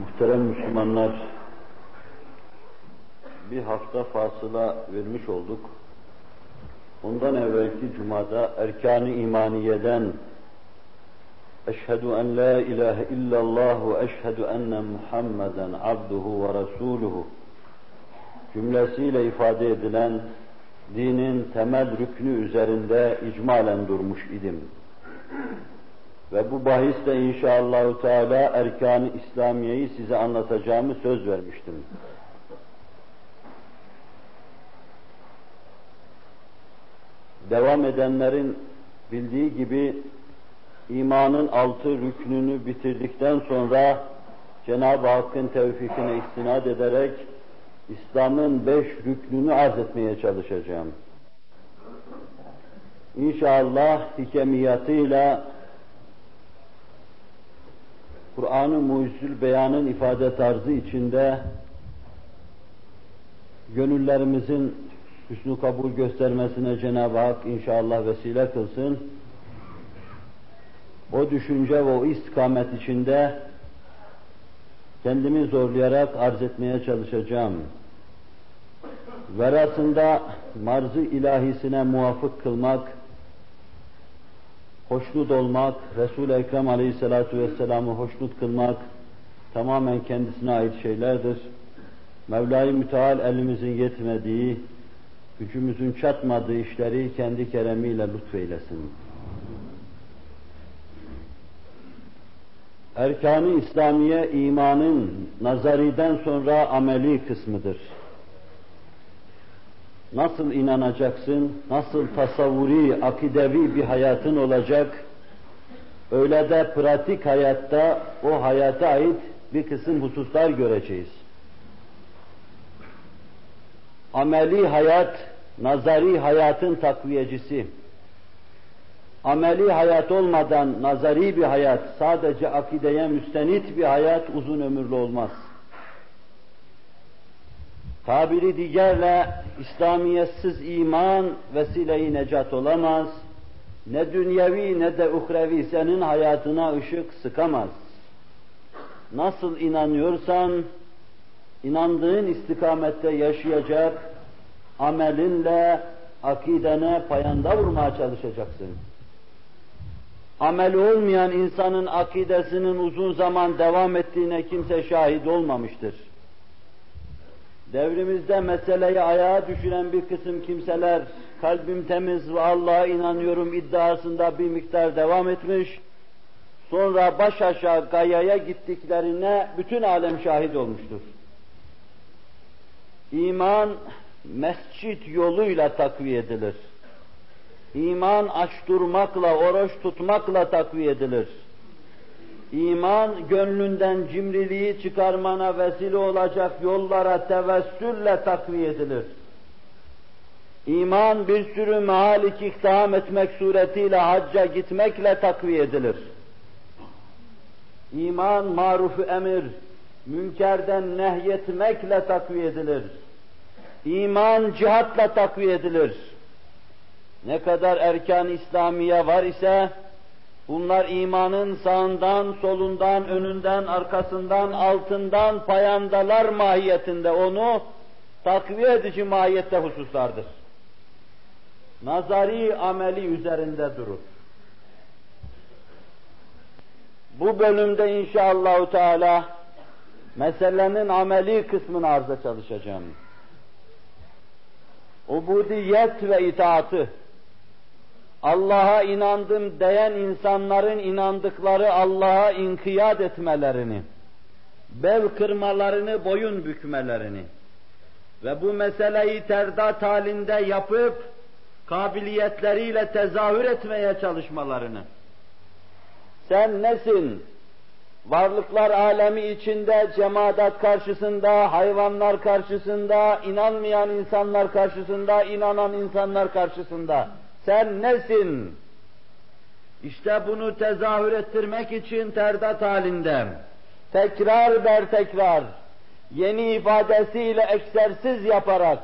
Muhterem Müslümanlar, bir hafta fasıla vermiş olduk. Ondan evvelki cumada erkan-ı imaniyeden Eşhedü en la ilahe illallah ve eşhedü enne Muhammeden abduhu ve resuluhu cümlesiyle ifade edilen dinin temel rüknü üzerinde icmalen durmuş idim. Ve bu bahisle inşallahü teala erkan-ı İslamiye'yi size anlatacağımı söz vermiştim. Devam edenlerin bildiği gibi imanın altı rüknünü bitirdikten sonra Cenab-ı Hakk'ın tevfikine istinad ederek İslam'ın beş rüknünü arz etmeye çalışacağım. İnşallah hikemiyatıyla Kur'an-ı Mucizül Beyan'ın ifade tarzı içinde gönüllerimizin hüsnü kabul göstermesine Cenab-ı Hak inşallah vesile kılsın. O düşünce ve o istikamet içinde kendimi zorlayarak arz etmeye çalışacağım. Verasında marzı ilahisine muvafık kılmak, hoşnut olmak, Resul-i Ekrem aleyhissalatu vesselam'ı hoşnut kılmak tamamen kendisine ait şeylerdir. Mevla-i Müteal elimizin yetmediği, gücümüzün çatmadığı işleri kendi keremiyle lütfeylesin. Erkan-ı İslamiye imanın nazariden sonra ameli kısmıdır. Nasıl inanacaksın, nasıl tasavvuri, akidevi bir hayatın olacak, öyle de pratik hayatta o hayata ait bir kısım hususlar göreceğiz. Ameli hayat, nazari hayatın takviyecisi. Ameli hayat olmadan nazari bir hayat, sadece akideye müstenit bir hayat uzun ömürlü olmaz. Tabiri diğerle İslamiyetsiz iman vesile-i necat olamaz. Ne dünyevi ne de uhrevi senin hayatına ışık sıkamaz. Nasıl inanıyorsan, inandığın istikamette yaşayacak, amelinle akidene payanda vurmaya çalışacaksın. Ameli olmayan insanın akidesinin uzun zaman devam ettiğine kimse şahit olmamıştır. Devrimizde meseleyi ayağa düşüren bir kısım kimseler kalbim temiz ve Allah'a inanıyorum iddiasında bir miktar devam etmiş. Sonra baş aşağı gayaya gittiklerine bütün alem şahit olmuştur. İman mescit yoluyla takviye edilir. İman aç durmakla, oruç tutmakla takviye edilir. İman gönlünden cimriliği çıkarmana vesile olacak yollara tevessülle takviye edilir. İman bir sürü mahalik iktiham etmek suretiyle hacca gitmekle takviye edilir. İman marufu emir, münkerden nehyetmekle takviye edilir. İman cihatla takviye edilir. Ne kadar erkan İslamiye var ise bunlar imanın sağından, solundan, önünden, arkasından, altından payandalar mahiyetinde onu takviye edici mahiyette hususlardır. Nazari ameli üzerinde durur. Bu bölümde inşallahü teala meselenin ameli kısmını arza çalışacağım. Ubudiyet ve itaatı, Allah'a inandım diyen insanların inandıkları Allah'a inkiyat etmelerini, bel kırmalarını, boyun bükmelerini ve bu meseleyi terdat halinde yapıp kabiliyetleriyle tezahür etmeye çalışmalarını. Sen nesin? Varlıklar alemi içinde, cemaat karşısında, hayvanlar karşısında, inanmayan insanlar karşısında, inanan insanlar karşısında sen nesin? İşte bunu tezahür ettirmek için terdat halinde, tekrar ber tekrar, yeni ifadesiyle eksersiz yaparak,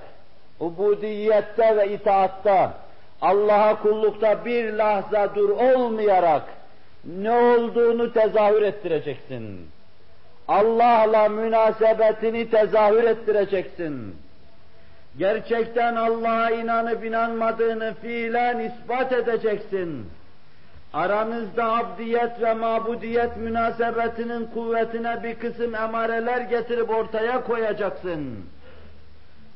ubudiyette ve itaatta, Allah'a kullukta bir lahza dur olmayarak, ne olduğunu tezahür ettireceksin. Allah'la münasebetini tezahür ettireceksin. Gerçekten Allah'a inanıp inanmadığını fiilen ispat edeceksin. Aranızda abdiyet ve mabudiyet münasebetinin kuvvetine bir kısım emareler getirip ortaya koyacaksın.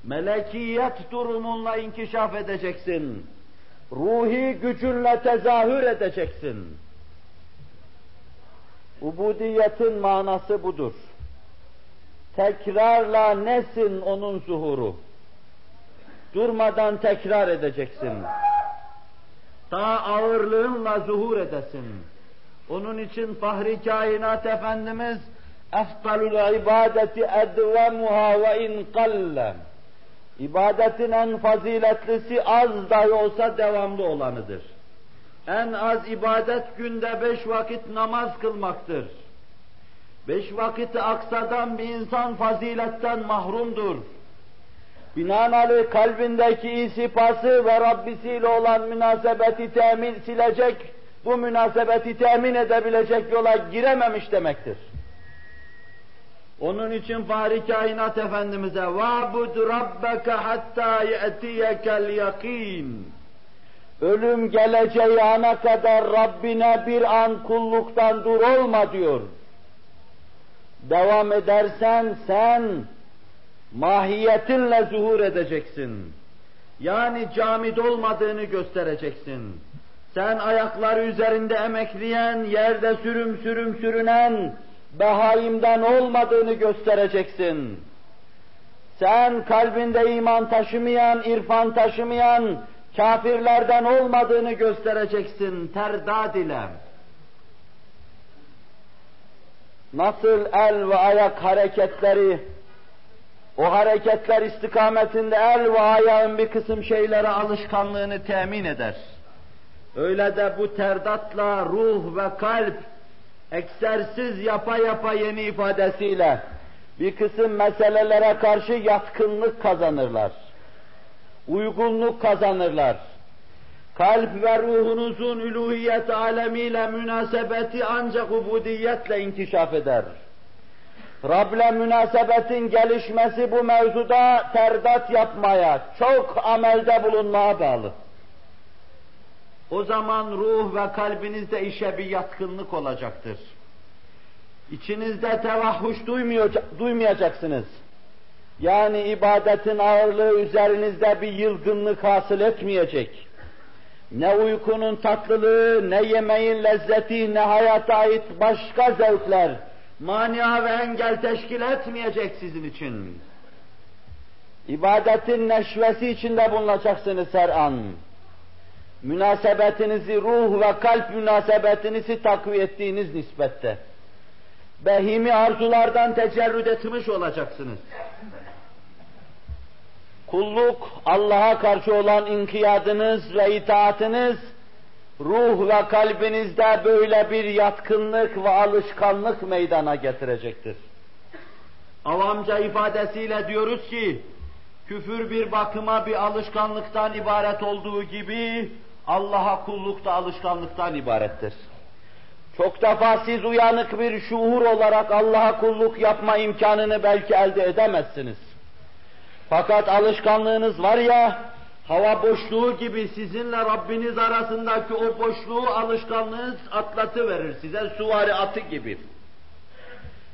Melekiyet durumunla inkişaf edeceksin. Ruhi gücünle tezahür edeceksin. Ubudiyetin manası budur. Tekrarla nesin onun zuhuru? Durmadan tekrar edeceksin. Ta ağırlığınla zuhur edesin. Onun için Fahri Kainat Efendimiz eftalul ibadeti edvemuha ve in. İbadetin en faziletlisi az dahi olsa devamlı olanıdır. En az ibadet günde beş vakit namaz kılmaktır. Beş vakiti aksadan bir insan faziletten mahrumdur Binaenaleyh kalbindeki isipası ve Rabbisiyle olan münasebeti temin silecek, bu münasebeti temin edebilecek yola girememiş demektir. Onun için Fahri Kainat Efendimiz'e وَعْبُدْ رَبَّكَ حَتَّى يَأْتِيَكَ الْيَقِينَ Ölüm geleceği ana kadar Rabbine bir an kulluktan dur olma diyor. Devam edersen sen mahiyetinle zuhur edeceksin. Yani camid olmadığını göstereceksin. Sen ayakları üzerinde emekleyen, yerde sürüm sürüm sürünen, behaimden olmadığını göstereceksin. Sen kalbinde iman taşımayan, irfan taşımayan, kafirlerden olmadığını göstereceksin terdad ile. Nasıl el ve ayak hareketleri, o hareketler istikametinde el ve ayağın bir kısım şeylere alışkanlığını temin eder. Öyle de bu terdatla ruh ve kalp eksersiz yapa yapa yeni ifadesiyle bir kısım meselelere karşı yatkınlık kazanırlar. Uygunluk kazanırlar. Kalp ve ruhunuzun üluhiyet alemiyle münasebeti ancak ubudiyetle inkişaf eder. Rab'le münasebetin gelişmesi bu mevzuda terdat yapmaya, çok amelde bulunmaya bağlı. O zaman ruh ve kalbinizde işe bir yatkınlık olacaktır. İçinizde tevahhuş duymayacaksınız. Yani ibadetin ağırlığı üzerinizde bir yılgınlık hasıl etmeyecek. Ne uykunun tatlılığı, ne yemeğin lezzeti, ne hayata ait başka zevkler, mania ve engel teşkil etmeyecek sizin için. İbadetin neşvesi içinde bulunacaksınız her an. Münasebetinizi, ruh ve kalp münasebetinizi takviye ettiğiniz nispette. Behimi arzulardan tecerrüd etmiş olacaksınız. Kulluk, Allah'a karşı olan inkiyadınız ve itaatiniz, ruh ve kalbinizde böyle bir yatkınlık ve alışkanlık meydana getirecektir. Avamca ifadesiyle diyoruz ki, küfür bir bakıma bir alışkanlıktan ibaret olduğu gibi, Allah'a kulluk da alışkanlıktan ibarettir. Çok defa siz uyanık bir şuur olarak Allah'a kulluk yapma imkanını belki elde edemezsiniz. Fakat alışkanlığınız var ya, hava boşluğu gibi sizinle Rabbiniz arasındaki o boşluğu alışkanlığınız atlatı verir size suvari atı gibi.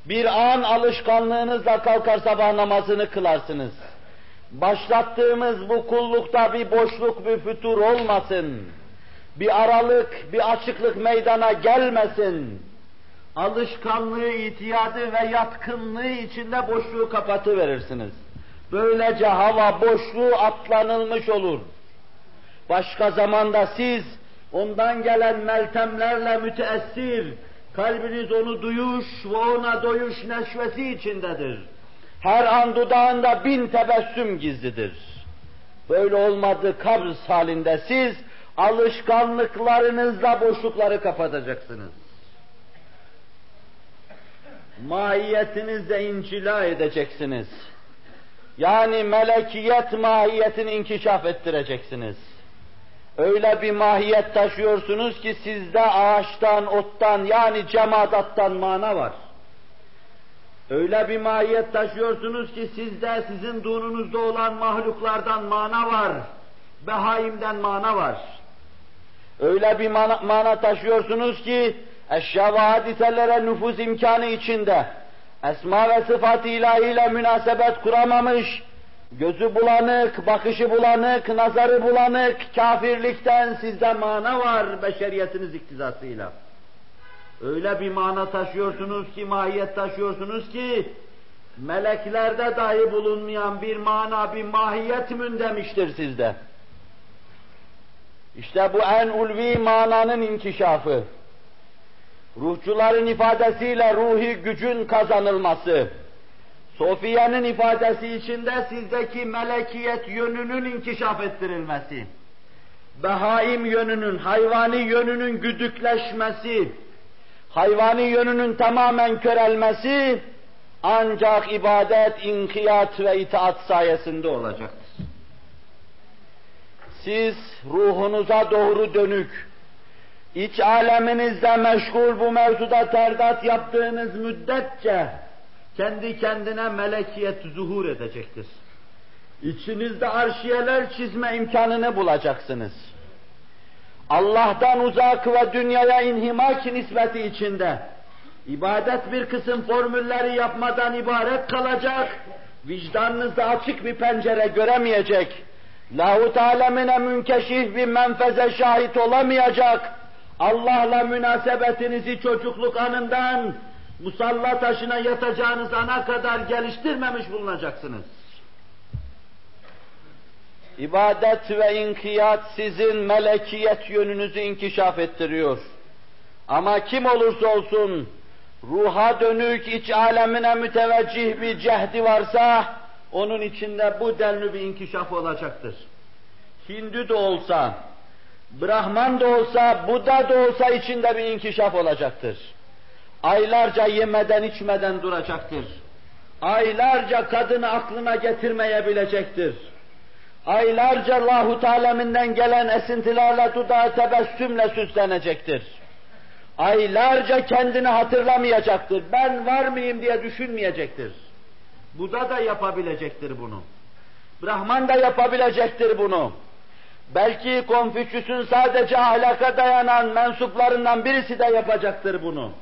Bir an alışkanlığınızla kalkar sabah namazını kılarsınız. Başlattığımız bu kullukta bir boşluk, bir fütur olmasın. Bir aralık, bir açıklık meydana gelmesin. Alışkanlığı, itiyadı ve yatkınlığı içinde boşluğu kapatı verirsiniz. Böylece hava boşluğu atlanılmış olur. Başka zamanda siz ondan gelen meltemlerle müteessir, kalbiniz onu duyuş ve ona doyuş neşvesi içindedir. Her an dudağında bin tebessüm gizlidir. Böyle olmadı kabz halinde siz alışkanlıklarınızla boşlukları kapatacaksınız. Mahiyetinizle incila edeceksiniz. Yani melekiyet mahiyetini inkişaf ettireceksiniz. Öyle bir mahiyet taşıyorsunuz ki sizde ağaçtan, ottan yani cemadattan mana var. Öyle bir mahiyet taşıyorsunuz ki sizde, sizin dununuzda olan mahluklardan mana var. Behaimden mana var. Öyle bir mana, mana taşıyorsunuz ki eşya ve hadiselere nüfuz imkanı içinde esma ve sıfat ilahiyle münasebet kuramamış, gözü bulanık, bakışı bulanık, nazarı bulanık, kafirlikten sizde mana var beşeriyetiniz iktizasıyla. Öyle bir mana taşıyorsunuz ki, mahiyet taşıyorsunuz ki, meleklerde dahi bulunmayan bir mana, bir mahiyet mündemiştir sizde. İşte bu en ulvi mananın inkişafı. Ruhçuların ifadesiyle ruhi gücün kazanılması. Sofiye'nin ifadesi içinde sizdeki melekiyet yönünün inkişaf ettirilmesi. Behaim yönünün, hayvani yönünün güdükleşmesi, hayvani yönünün tamamen körelmesi ancak ibadet, inkiyat ve itaat sayesinde olacaktır. Siz ruhunuza doğru dönük, iç aleminizde meşgul bu mevzuda terdat yaptığınız müddetçe kendi kendine melekiyet zuhur edecektir. İçinizde arşiyeler çizme imkanını bulacaksınız. Allah'tan uzak ve dünyaya inhimak nispeti içinde ibadet bir kısım formülleri yapmadan ibaret kalacak, vicdanınızda açık bir pencere göremeyecek, lahut alemine münkeşif bir menfeze şahit olamayacak, Allah'la münasebetinizi çocukluk anından musalla taşına yatacağınız ana kadar geliştirmemiş bulunacaksınız. İbadet ve inkiyat sizin melekiyet yönünüzü inkişaf ettiriyor. Ama kim olursa olsun, ruha dönük iç alemine müteveccih bir cehdi varsa, onun içinde bu denli bir inkişaf olacaktır. Hindu da olsa, Brahman da olsa, Buda da olsa içinde bir inkişaf olacaktır. Aylarca yemeden içmeden duracaktır. Aylarca kadını aklına getirmeyebilecektir. Aylarca Lahut aleminden gelen esintilerle dudağı tebessümle süslenecektir. Aylarca kendini hatırlamayacaktır. Ben var mıyım diye düşünmeyecektir. Buda da yapabilecektir bunu. Brahman da yapabilecektir bunu. Belki Konfüçyüs'ün sadece ahlaka dayanan mensuplarından birisi de yapacaktır bunu.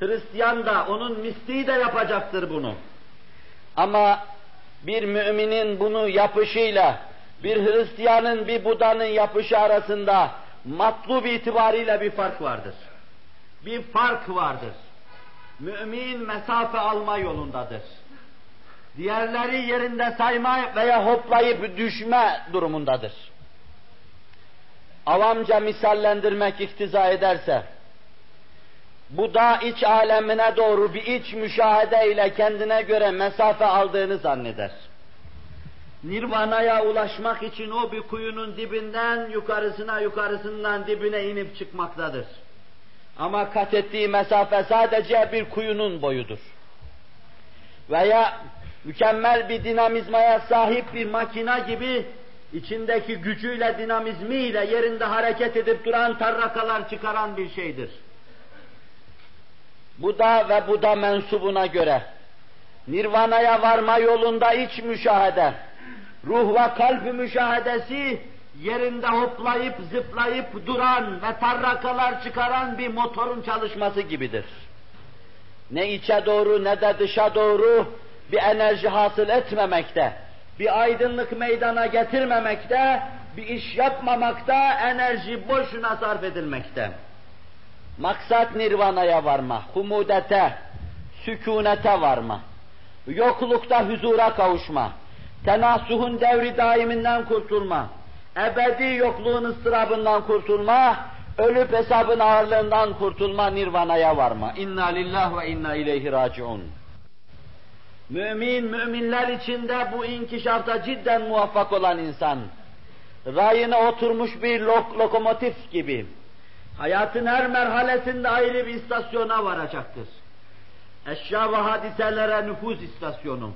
Hristiyan da, onun mistiği de yapacaktır bunu. Ama bir müminin bunu yapışıyla, bir Hristiyanın bir Buda'nın yapışı arasında matlub itibariyle bir fark vardır. Bir fark vardır. Mümin mesafe alma yolundadır. Diğerleri yerinde sayma veya hoplayıp düşme durumundadır. Avamca misallendirmek iktiza ederse, bu da iç alemine doğru bir iç müşahede ile kendine göre mesafe aldığını zanneder. Nirvana'ya ulaşmak için o bir kuyunun dibinden yukarısına yukarısından dibine inip çıkmaktadır. Ama kat ettiği mesafe sadece bir kuyunun boyudur. Veya mükemmel bir dinamizmaya sahip bir makina gibi içindeki gücüyle, dinamizmiyle yerinde hareket edip duran tarrakalar çıkaran bir şeydir. Buda ve Buda mensubuna göre Nirvana'ya varma yolunda iç müşahede, ruh ve kalp müşahedesi yerinde hoplayıp zıplayıp duran ve tarrakalar çıkaran bir motorun çalışması gibidir. Ne içe doğru ne de dışa doğru bir enerji hasıl etmemekte, bir aydınlık meydana getirmemekte, bir iş yapmamakta, enerji boşuna sarf edilmekte. Maksat nirvanaya varma, humudete, sükunete varma, yoklukta huzura kavuşma, tenasuhun devri daiminden kurtulma, ebedi yokluğun ıstırabından kurtulma, ölüp hesabın ağırlığından kurtulma, nirvanaya varma. İnna lillah ve inna ileyhi raciun. Mümin, müminler içinde bu inkişafta cidden muvaffak olan insan, rayına oturmuş bir lok lokomotif gibi, hayatın her merhalesinde ayrı bir istasyona varacaktır. Eşya ve hadiselere nüfuz istasyonu,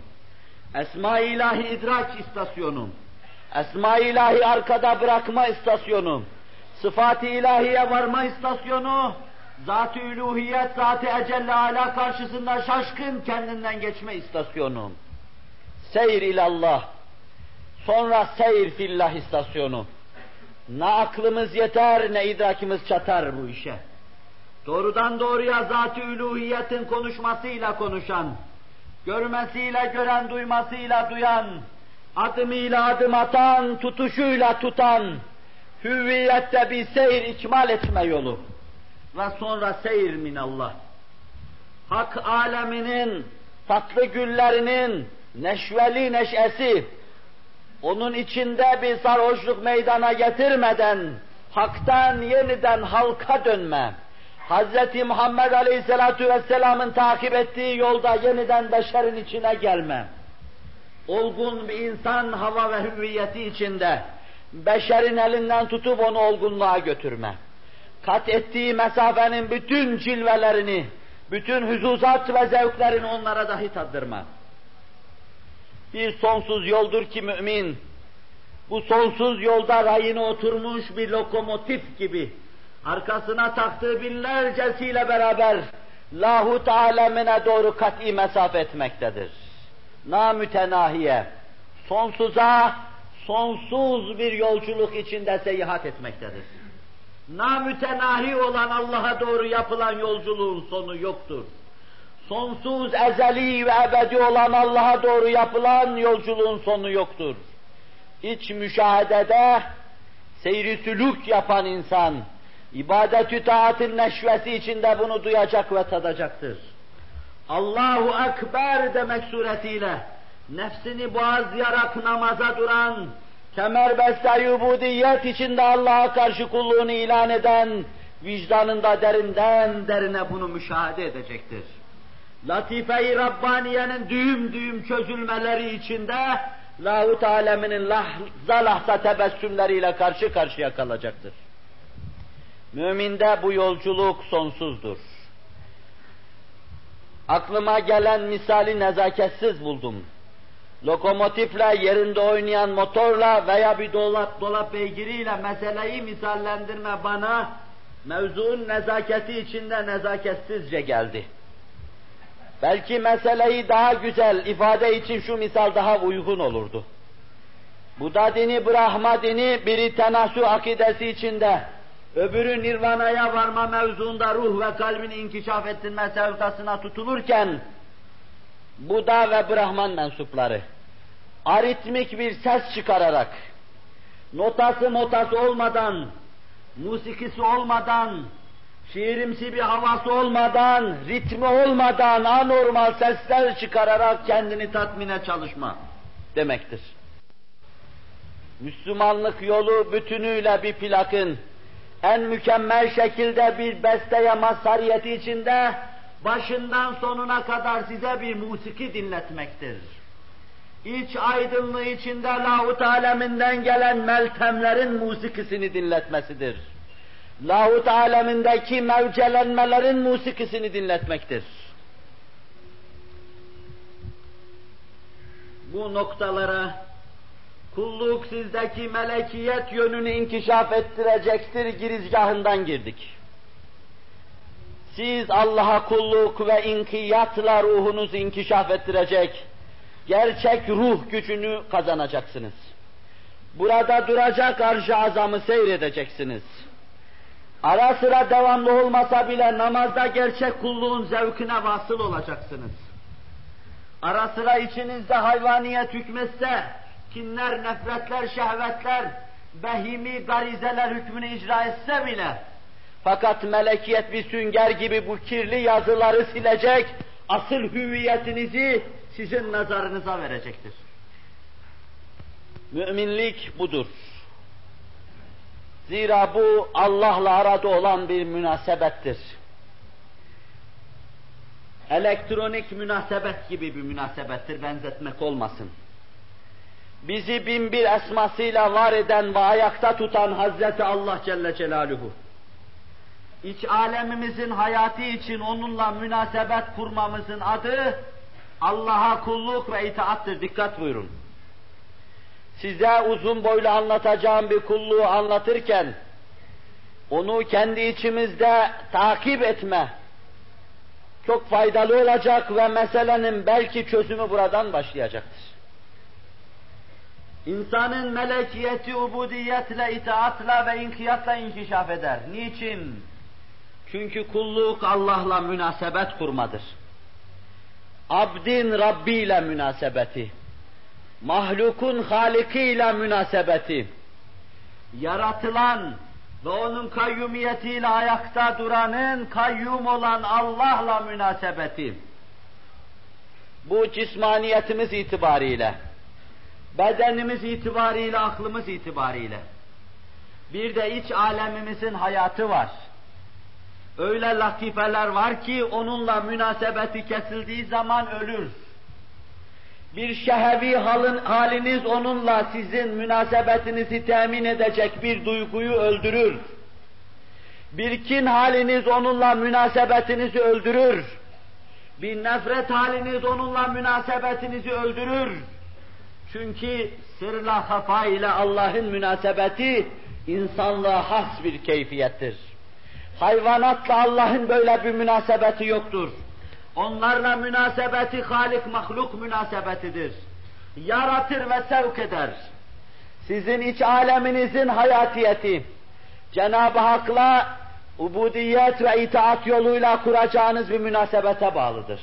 esma ilahi idrak istasyonu, esma ilahi arkada bırakma istasyonu, sıfat-ı ilahiye varma istasyonu, Zat-ı üluhiyet, zat-ı ecelle ala karşısında şaşkın kendinden geçme istasyonu. Seyir ilallah. Sonra seyir fillah istasyonu. Ne aklımız yeter ne idrakimiz çatar bu işe. Doğrudan doğruya zat-ı üluhiyetin konuşmasıyla konuşan, görmesiyle gören, duymasıyla duyan, adımıyla adım atan, tutuşuyla tutan, hüviyette bir seyir ikmal etme yolu ve sonra seyir minallah. Hak aleminin tatlı güllerinin neşveli neşesi, onun içinde bir sarhoşluk meydana getirmeden, haktan yeniden halka dönme, Hz. Muhammed Aleyhisselatü Vesselam'ın takip ettiği yolda yeniden beşerin içine gelme, olgun bir insan hava ve hüviyeti içinde, beşerin elinden tutup onu olgunluğa götürme, kat ettiği mesafenin bütün cilvelerini, bütün hüzuzat ve zevklerini onlara dahi tattırma. Bir sonsuz yoldur ki mümin, bu sonsuz yolda rayına oturmuş bir lokomotif gibi, arkasına taktığı binlercesiyle beraber lahut alemine doğru kat'i mesafe etmektedir. Namütenahiye, sonsuza, sonsuz bir yolculuk içinde seyahat etmektedir. Namütenahi olan Allah'a doğru yapılan yolculuğun sonu yoktur. Sonsuz, ezeli ve ebedi olan Allah'a doğru yapılan yolculuğun sonu yoktur. İç müşahedede seyri sülük yapan insan, ibadet-ü taatın neşvesi içinde bunu duyacak ve tadacaktır. Allahu Ekber demek suretiyle nefsini boğazlayarak namaza duran, kemerbeste ubudiyet içinde Allah'a karşı kulluğunu ilan eden, vicdanında derinden derine bunu müşahede edecektir. Latife-i Rabbaniye'nin düğüm düğüm çözülmeleri içinde lahut aleminin lahza lahza tebessümleriyle karşı karşıya kalacaktır. Müminde bu yolculuk sonsuzdur. Aklıma gelen misali nezaketsiz buldum. Lokomotifle, yerinde oynayan motorla veya bir dolap, dolap beygiriyle meseleyi misallendirme bana mevzuun nezaketi içinde nezaketsizce geldi. Belki meseleyi daha güzel ifade için şu misal daha uygun olurdu. Buda dini, Brahma dini biri tenasu akidesi içinde, öbürü nirvanaya varma mevzuunda ruh ve kalbin inkişaf ettirme sevdasına tutulurken, Buda ve Brahman mensupları, aritmik bir ses çıkararak, notası motası olmadan, musikisi olmadan, şiirimsi bir havası olmadan, ritmi olmadan anormal sesler çıkararak kendini tatmine çalışma demektir. Müslümanlık yolu bütünüyle bir plakın, en mükemmel şekilde bir besteye mazhariyeti içinde başından sonuna kadar size bir musiki dinletmektir. İç aydınlığı içinde lahut aleminden gelen meltemlerin musikisini dinletmesidir. Lahut alemindeki mevcelenmelerin musikisini dinletmektir. Bu noktalara kulluk sizdeki melekiyet yönünü inkişaf ettirecektir girizgahından girdik. Siz Allah'a kulluk ve inkiyatla ruhunuzu inkişaf ettirecek, gerçek ruh gücünü kazanacaksınız. Burada duracak arş-ı azamı seyredeceksiniz. Ara sıra devamlı olmasa bile namazda gerçek kulluğun zevkine vasıl olacaksınız. Ara sıra içinizde hayvaniyet hükmetse, kinler, nefretler, şehvetler, behimi garizeler hükmünü icra etse bile, fakat melekiyet bir sünger gibi bu kirli yazıları silecek, asıl hüviyetinizi sizin nazarınıza verecektir. Müminlik budur. Zira bu Allah'la arada olan bir münasebettir. Elektronik münasebet gibi bir münasebettir, benzetmek olmasın. Bizi bin bir esmasıyla var eden ve ayakta tutan Hazreti Allah Celle Celaluhu. İç alemimizin hayatı için onunla münasebet kurmamızın adı Allah'a kulluk ve itaattır. Dikkat buyurun. Size uzun boylu anlatacağım bir kulluğu anlatırken onu kendi içimizde takip etme çok faydalı olacak ve meselenin belki çözümü buradan başlayacaktır. İnsanın melekiyeti ubudiyetle, itaatla ve inkiyatla inkişaf eder. Niçin? Çünkü kulluk Allah'la münasebet kurmadır. Abdin Rabbi ile münasebeti, mahlukun Haliki ile münasebeti, yaratılan ve onun kayyumiyetiyle ayakta duranın kayyum olan Allah'la münasebeti. Bu cismaniyetimiz itibariyle, bedenimiz itibariyle, aklımız itibariyle. Bir de iç alemimizin hayatı var. Öyle latifeler var ki onunla münasebeti kesildiği zaman ölür. Bir şehevi halin, haliniz onunla sizin münasebetinizi temin edecek bir duyguyu öldürür. Bir kin haliniz onunla münasebetinizi öldürür. Bir nefret haliniz onunla münasebetinizi öldürür. Çünkü sırla hafa ile Allah'ın münasebeti insanlığa has bir keyfiyettir. Hayvanatla Allah'ın böyle bir münasebeti yoktur. Onlarla münasebeti halik mahluk münasebetidir. Yaratır ve sevk eder. Sizin iç aleminizin hayatiyeti, Cenab-ı Hak'la ubudiyet ve itaat yoluyla kuracağınız bir münasebete bağlıdır.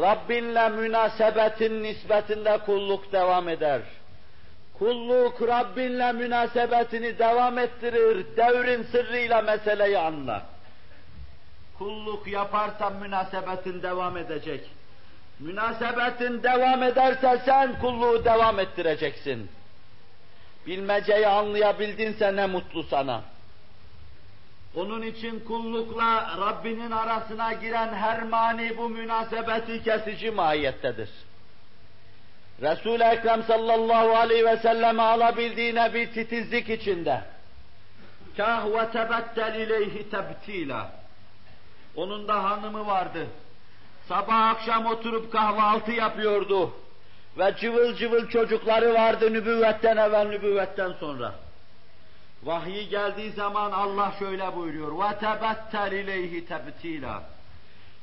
Rabbinle münasebetin nispetinde kulluk devam eder. Kulluk Rabbinle münasebetini devam ettirir, devrin sırrıyla meseleyi anla. Kulluk yaparsan münasebetin devam edecek. Münasebetin devam ederse sen kulluğu devam ettireceksin. Bilmeceyi anlayabildinse ne mutlu sana. Onun için kullukla Rabbinin arasına giren her mani bu münasebeti kesici mahiyettedir. Resul-i Ekrem sallallahu aleyhi ve selleme alabildiğine bir titizlik içinde. Kah ve tebettel ileyhi tebtila. Onun da hanımı vardı. Sabah akşam oturup kahvaltı yapıyordu. Ve cıvıl cıvıl çocukları vardı nübüvvetten evvel nübüvvetten sonra. Vahyi geldiği zaman Allah şöyle buyuruyor. وَتَبَتَّلْ اِلَيْهِ تَبْتِيلًا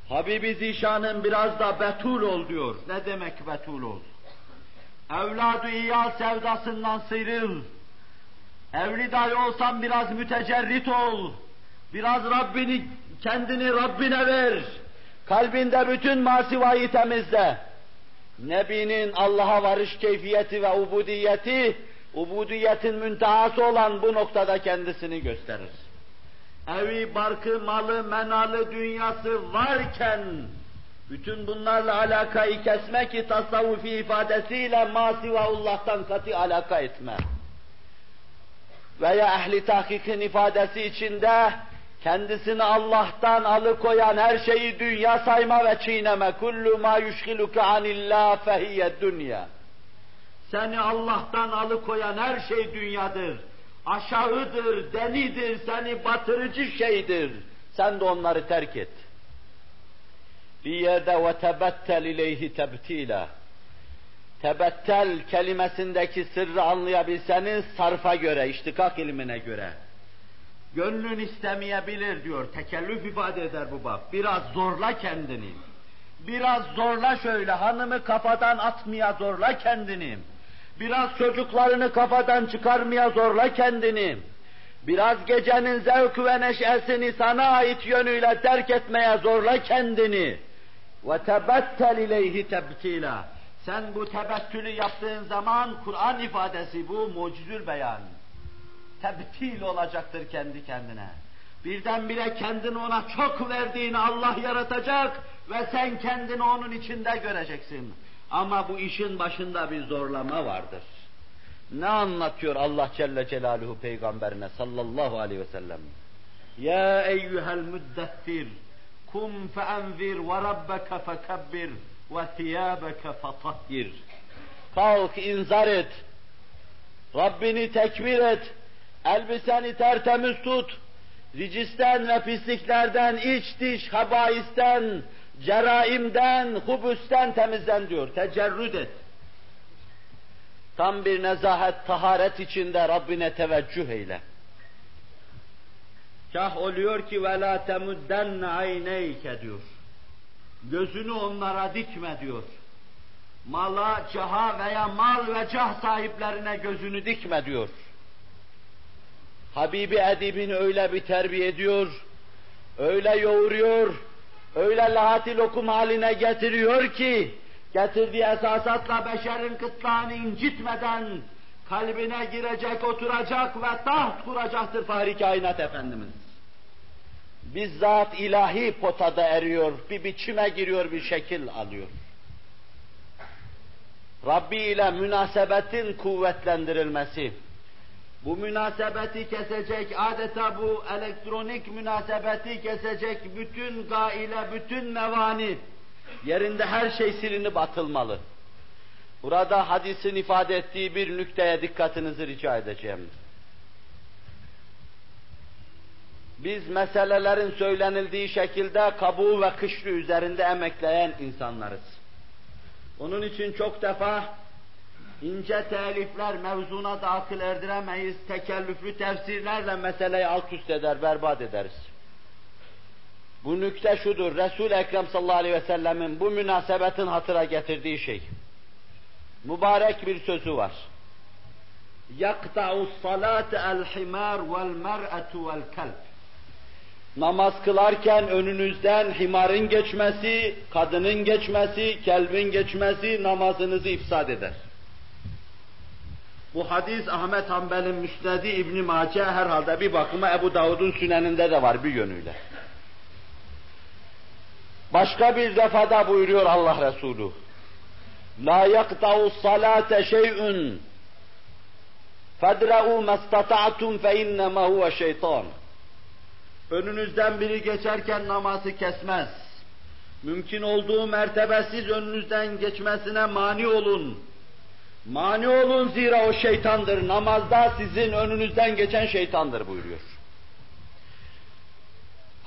Habibi Zişan'ın biraz da betul ol diyor. Ne demek betul ol? Evladı iyal sevdasından sıyrıl. Evli dahi olsan biraz mütecerrit ol. Biraz Rabbini, kendini Rabbine ver. Kalbinde bütün masivayı temizle. Nebinin Allah'a varış keyfiyeti ve ubudiyeti, ubudiyetin müntehası olan bu noktada kendisini gösterir. Evi, barkı, malı, menalı dünyası varken, bütün bunlarla alakayı kesme ki tasavvufi ifadesiyle masivaullah'tan katı alaka etme. Veya ehli tahkikin ifadesi içinde kendisini Allah'tan alıkoyan her şeyi dünya sayma ve çiğneme. Kullu ma yushgiluke anillah fehiyye dünya. Seni Allah'tan alıkoyan her şey dünyadır. Aşağıdır, denidir, seni batırıcı şeydir. Sen de onları terk et. Bir yerde ve tebettel ileyhi tebtila. Tebettel kelimesindeki sırrı anlayabilseniz sarfa göre, iştikak ilmine göre. Gönlün istemeyebilir diyor, tekellüf ifade eder bu bab. Biraz zorla kendini. Biraz zorla şöyle, hanımı kafadan atmaya zorla kendini. Biraz çocuklarını kafadan çıkarmaya zorla kendini. Biraz gecenin zevkü ve neşesini sana ait yönüyle terk etmeye zorla kendini. Ve tebettel ileyhi tebtila. Sen bu tebettülü yaptığın zaman Kur'an ifadesi bu mucizül beyan. Tebtil olacaktır kendi kendine. Birdenbire kendini ona çok verdiğini Allah yaratacak ve sen kendini onun içinde göreceksin. Ama bu işin başında bir zorlama vardır. Ne anlatıyor Allah Celle Celaluhu peygamberine sallallahu aleyhi ve sellem? Ya eyyuhel müddessir kum feenzir ve rabbeke fekebbir ve thiyâbeke fetahhir. Kalk inzar et. Rabbini tekbir et. Elbiseni tertemiz tut. Ricisten ve pisliklerden, iç diş, habaisten, ceraimden, hubüsten temizlen diyor. Tecerrüd et. Tam bir nezahet, taharet içinde Rabbine teveccüh eyle. Kah oluyor ki ve la temudden diyor. Gözünü onlara dikme diyor. Mala, caha veya mal ve cah sahiplerine gözünü dikme diyor. Habibi Edib'ini öyle bir terbiye ediyor, öyle yoğuruyor, öyle lahati lokum haline getiriyor ki, getirdiği esasatla beşerin kıtlağını incitmeden, kalbine girecek, oturacak ve taht kuracaktır Fahri Kainat Efendimiz. Bizzat ilahi potada eriyor, bir biçime giriyor, bir şekil alıyor. Rabbi ile münasebetin kuvvetlendirilmesi, bu münasebeti kesecek, adeta bu elektronik münasebeti kesecek bütün gaile, bütün mevani, yerinde her şey silinip atılmalı. Burada hadisin ifade ettiği bir nükteye dikkatinizi rica edeceğim. Biz meselelerin söylenildiği şekilde kabuğu ve kışlı üzerinde emekleyen insanlarız. Onun için çok defa ince telifler mevzuna da akıl erdiremeyiz, tekellüflü tefsirlerle meseleyi alt üst eder, berbat ederiz. Bu nükte şudur, Resul-i Ekrem sallallahu aleyhi ve sellemin bu münasebetin hatıra getirdiği şey. Mübarek bir sözü var. يَقْطَعُ الصَّلَاةَ الْحِمَارُ وَالْمَرْأَةُ وَالْكَلْبِ Namaz kılarken önünüzden himarın geçmesi, kadının geçmesi, kelbin geçmesi namazınızı ifsad eder. Bu hadis Ahmet Hanbel'in Müsnedi İbn Mace herhalde bir bakıma Ebu Davud'un süneninde de var bir yönüyle. Başka bir defada buyuruyor Allah Resulü. La yakta'u salate şey'un fedra'u mastata'tum fe innema huve şeytan. Önünüzden biri geçerken namazı kesmez. Mümkün olduğu mertebesiz önünüzden geçmesine mani olun. Mani olun zira o şeytandır. Namazda sizin önünüzden geçen şeytandır buyuruyor.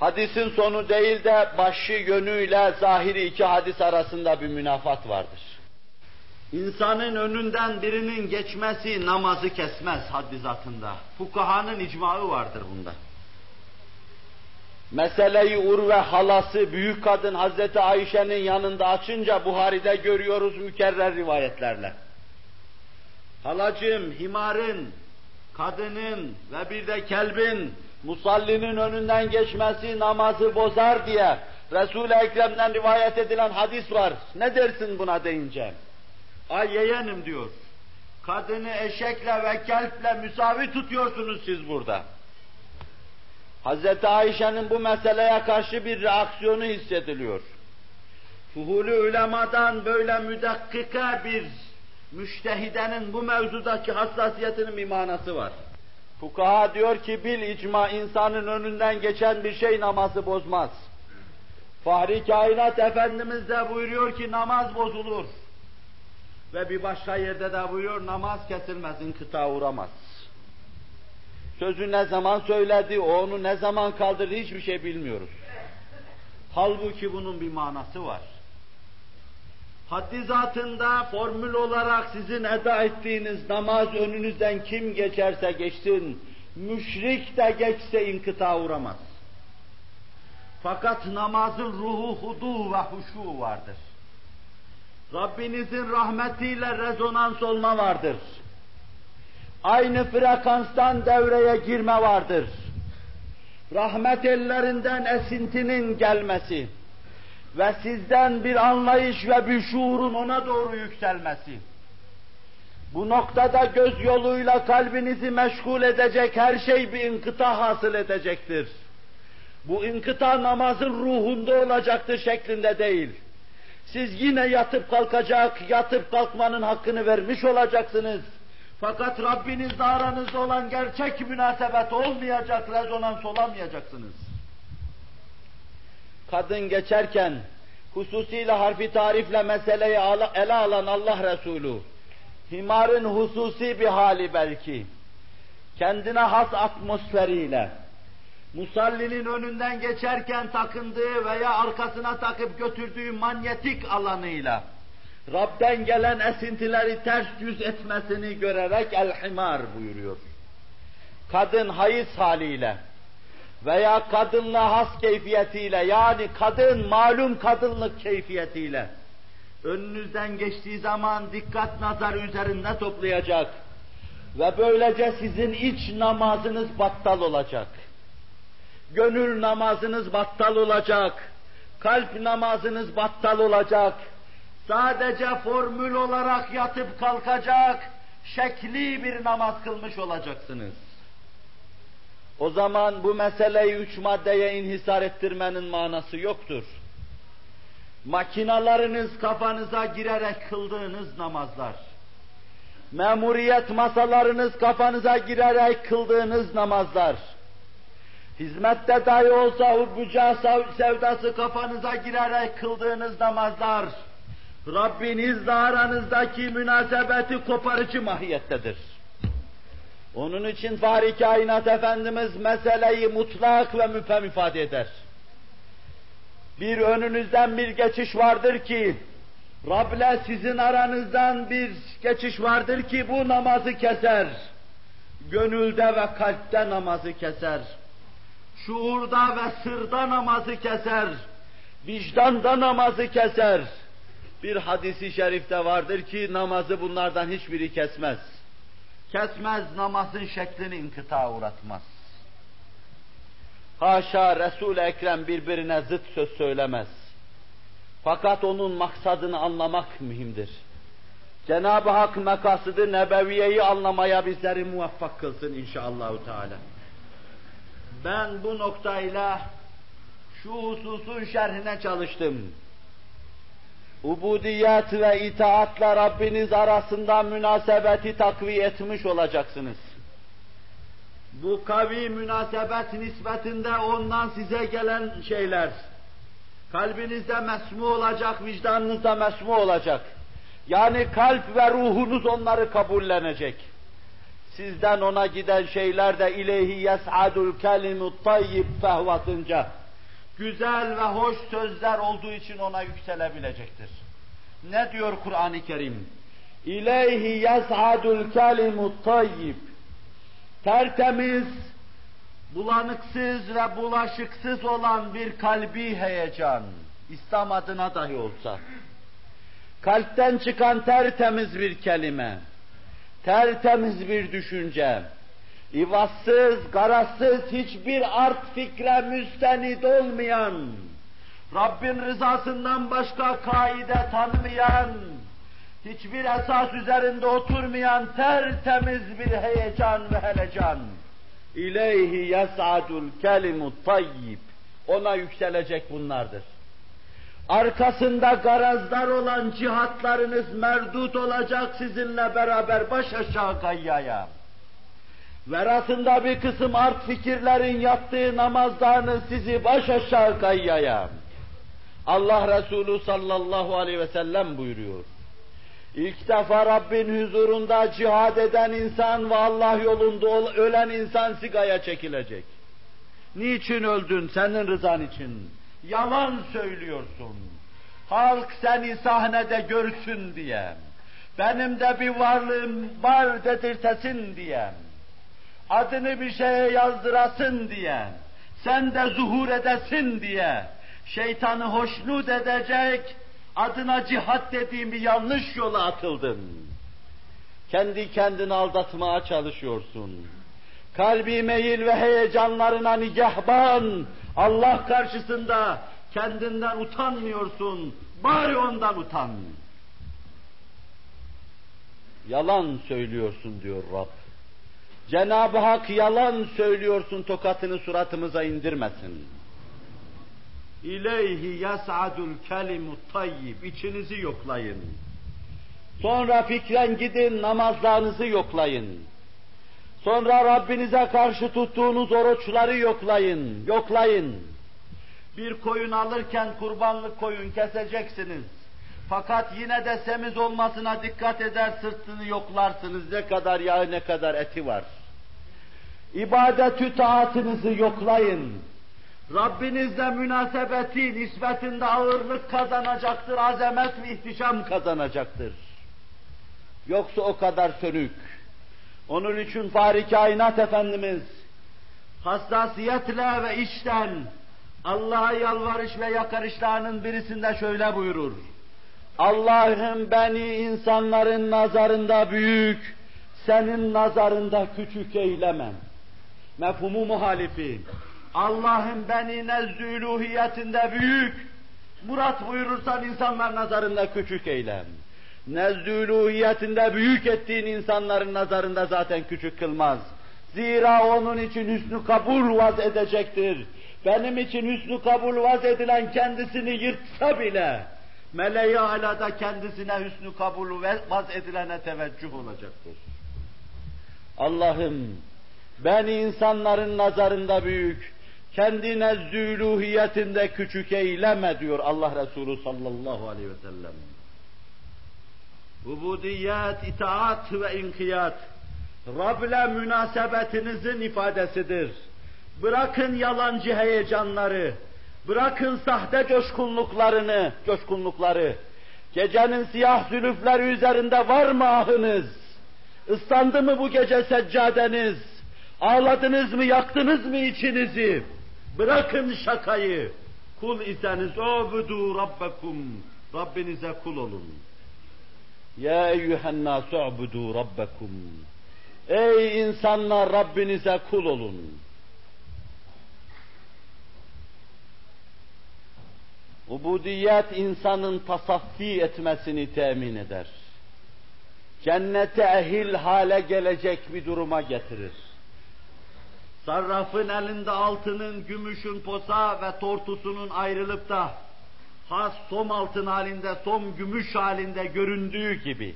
Hadisin sonu değil de başı yönüyle zahiri iki hadis arasında bir münafat vardır. İnsanın önünden birinin geçmesi namazı kesmez haddi zatında. Fukahanın icmağı vardır bunda. Meseleyi Urve halası büyük kadın Hazreti Ayşe'nin yanında açınca Buhari'de görüyoruz mükerrer rivayetlerle. Halacığım, himarın, kadının ve bir de kelbin musallinin önünden geçmesi namazı bozar diye Resul-i Ekrem'den rivayet edilen hadis var. Ne dersin buna deyince? Ay yeğenim diyor. Kadını eşekle ve kelple müsavi tutuyorsunuz siz burada. Hazreti Ayşe'nin bu meseleye karşı bir reaksiyonu hissediliyor. Fuhulü ulemadan böyle müdakkika bir müştehidenin bu mevzudaki hassasiyetinin bir manası var. Fukaha diyor ki bil icma insanın önünden geçen bir şey namazı bozmaz. Fahri kainat Efendimiz de buyuruyor ki namaz bozulur. Ve bir başka yerde de buyuruyor namaz kesilmez, inkıta uğramaz. Sözü ne zaman söyledi, o onu ne zaman kaldırdı hiçbir şey bilmiyoruz. Halbuki bunun bir manası var. Haddi zatında formül olarak sizin eda ettiğiniz namaz önünüzden kim geçerse geçsin, müşrik de geçse inkıta uğramaz. Fakat namazın ruhu, hudu ve huşu vardır. Rabbinizin rahmetiyle rezonans olma vardır. Aynı frekanstan devreye girme vardır. Rahmet ellerinden esintinin gelmesi ve sizden bir anlayış ve bir şuurun ona doğru yükselmesi. Bu noktada göz yoluyla kalbinizi meşgul edecek her şey bir inkıta hasıl edecektir. Bu inkıta namazın ruhunda olacaktır şeklinde değil. Siz yine yatıp kalkacak, yatıp kalkmanın hakkını vermiş olacaksınız. Fakat Rabbinizle aranızda olan gerçek münasebet olmayacak, rezonans olamayacaksınız. Kadın geçerken hususiyle harfi tarifle meseleyi ele alan Allah Resulü, himarın hususi bir hali belki, kendine has atmosferiyle, musallinin önünden geçerken takındığı veya arkasına takıp götürdüğü manyetik alanıyla Rab'den gelen esintileri ters yüz etmesini görerek el-himar buyuruyor. Kadın hayız haliyle veya kadınla has keyfiyetiyle yani kadın malum kadınlık keyfiyetiyle önünüzden geçtiği zaman dikkat nazarı üzerinde toplayacak ve böylece sizin iç namazınız battal olacak. Gönül namazınız battal olacak. Kalp namazınız battal olacak. Sadece formül olarak yatıp kalkacak, şekli bir namaz kılmış olacaksınız. O zaman bu meseleyi üç maddeye inhisar ettirmenin manası yoktur. Makinalarınız kafanıza girerek kıldığınız namazlar, memuriyet masalarınız kafanıza girerek kıldığınız namazlar, hizmette dahi olsa hubbuca sevdası kafanıza girerek kıldığınız namazlar, Rabbinizle aranızdaki münasebeti koparıcı mahiyettedir. Onun için Fahri Kainat Efendimiz meseleyi mutlak ve müphem ifade eder. Bir önünüzden bir geçiş vardır ki, Rab'le sizin aranızdan bir geçiş vardır ki bu namazı keser. Gönülde ve kalpte namazı keser. Şuurda ve sırda namazı keser. Vicdanda namazı keser. Bir hadisi şerifte vardır ki namazı bunlardan hiçbiri kesmez. Kesmez namazın şeklini inkıta uğratmaz. Haşa Resul-i Ekrem birbirine zıt söz söylemez. Fakat onun maksadını anlamak mühimdir. Cenab-ı Hak mekasıdı nebeviyeyi anlamaya bizleri muvaffak kılsın inşallahü teala. Ben bu noktayla şu hususun şerhine çalıştım. Ubudiyet ve itaatla Rabbiniz arasında münasebeti takviye etmiş olacaksınız. Bu kavi münasebet nispetinde ondan size gelen şeyler, kalbinizde mesmu olacak, vicdanınızda mesmu olacak. Yani kalp ve ruhunuz onları kabullenecek. Sizden ona giden şeyler de ileyhi yes'adul kelimut tayyib fehvatınca güzel ve hoş sözler olduğu için ona yükselebilecektir. Ne diyor Kur'an-ı Kerim? İleyhi yes'adul kelimut tayyib. Tertemiz, bulanıksız ve bulaşıksız olan bir kalbi heyecan, İslam adına dahi olsa, kalpten çıkan tertemiz bir kelime, tertemiz bir düşünce, ivazsız, garazsız, hiçbir art fikre müstenid olmayan, Rabbin rızasından başka kaide tanımayan, hiçbir esas üzerinde oturmayan tertemiz bir heyecan ve helecan. İleyhi yes'adul kelimut tayyib. Ona yükselecek bunlardır. Arkasında garazlar olan cihatlarınız merdut olacak sizinle beraber baş aşağı gayyaya. Verasında bir kısım art fikirlerin yaptığı namazlarınız sizi baş aşağı gayyaya. Allah Resulü sallallahu aleyhi ve sellem buyuruyor. İlk defa Rabbin huzurunda cihad eden insan ve Allah yolunda ölen insan sigaya çekilecek. Niçin öldün? Senin rızan için. Yalan söylüyorsun. Halk seni sahnede görsün diye. Benim de bir varlığım var dedirtesin diye. Adını bir şeye yazdırasın diye. Sen de zuhur edesin diye. Şeytanı hoşnut edecek, adına cihat dediğim bir yanlış yola atıldın. Kendi kendini aldatmaya çalışıyorsun. Kalbi meyil ve heyecanlarına nigahban, Allah karşısında kendinden utanmıyorsun. Bari ondan utan. Yalan söylüyorsun diyor Rab. Cenab-ı Hak yalan söylüyorsun tokatını suratımıza indirmesin. İleyhi yas'adul kelimut tayyib. İçinizi yoklayın. Sonra fikren gidin namazlarınızı yoklayın. Sonra Rabbinize karşı tuttuğunuz oruçları yoklayın, yoklayın. Bir koyun alırken kurbanlık koyun keseceksiniz. Fakat yine de semiz olmasına dikkat eder, sırtını yoklarsınız. Ne kadar yağı, ne kadar eti var. İbadetü taatınızı yoklayın. Rabbinizle münasebeti nispetinde ağırlık kazanacaktır, azamet ve ihtişam kazanacaktır. Yoksa o kadar sönük. Onun için Fahri Kainat Efendimiz hassasiyetle ve içten Allah'a yalvarış ve yakarışlarının birisinde şöyle buyurur. Allah'ım beni insanların nazarında büyük, senin nazarında küçük eylemem. Mefhumu muhalifi. Allah'ım beni nezdü büyük, murat buyurursan insanlar nazarında küçük eylem. Nezdü büyük ettiğin insanların nazarında zaten küçük kılmaz. Zira onun için hüsnü kabul vaz edecektir. Benim için hüsnü kabul vaz edilen kendisini yırtsa bile, meleği alada kendisine hüsnü kabul vaz edilene teveccüh olacaktır. Allah'ım, beni insanların nazarında büyük, kendi nezdü küçük eyleme diyor Allah Resulü sallallahu aleyhi ve sellem. Ubudiyet, itaat ve inkiyat, Rab'le münasebetinizin ifadesidir. Bırakın yalancı heyecanları, bırakın sahte coşkunluklarını, coşkunlukları. Gecenin siyah zülüfleri üzerinde var mı ahınız? Islandı mı bu gece seccadeniz? Ağladınız mı, yaktınız mı içinizi? Bırakın şakayı. Kul iseniz obudu rabbekum. Rabbinize kul olun. Ya eyyühen nasu ubudu rabbekum. Ey insanlar Rabbinize kul olun. Ubudiyet insanın tasaffi etmesini temin eder. Cennete ehil hale gelecek bir duruma getirir. Sarrafın elinde altının, gümüşün posa ve tortusunun ayrılıp da has som altın halinde, som gümüş halinde göründüğü gibi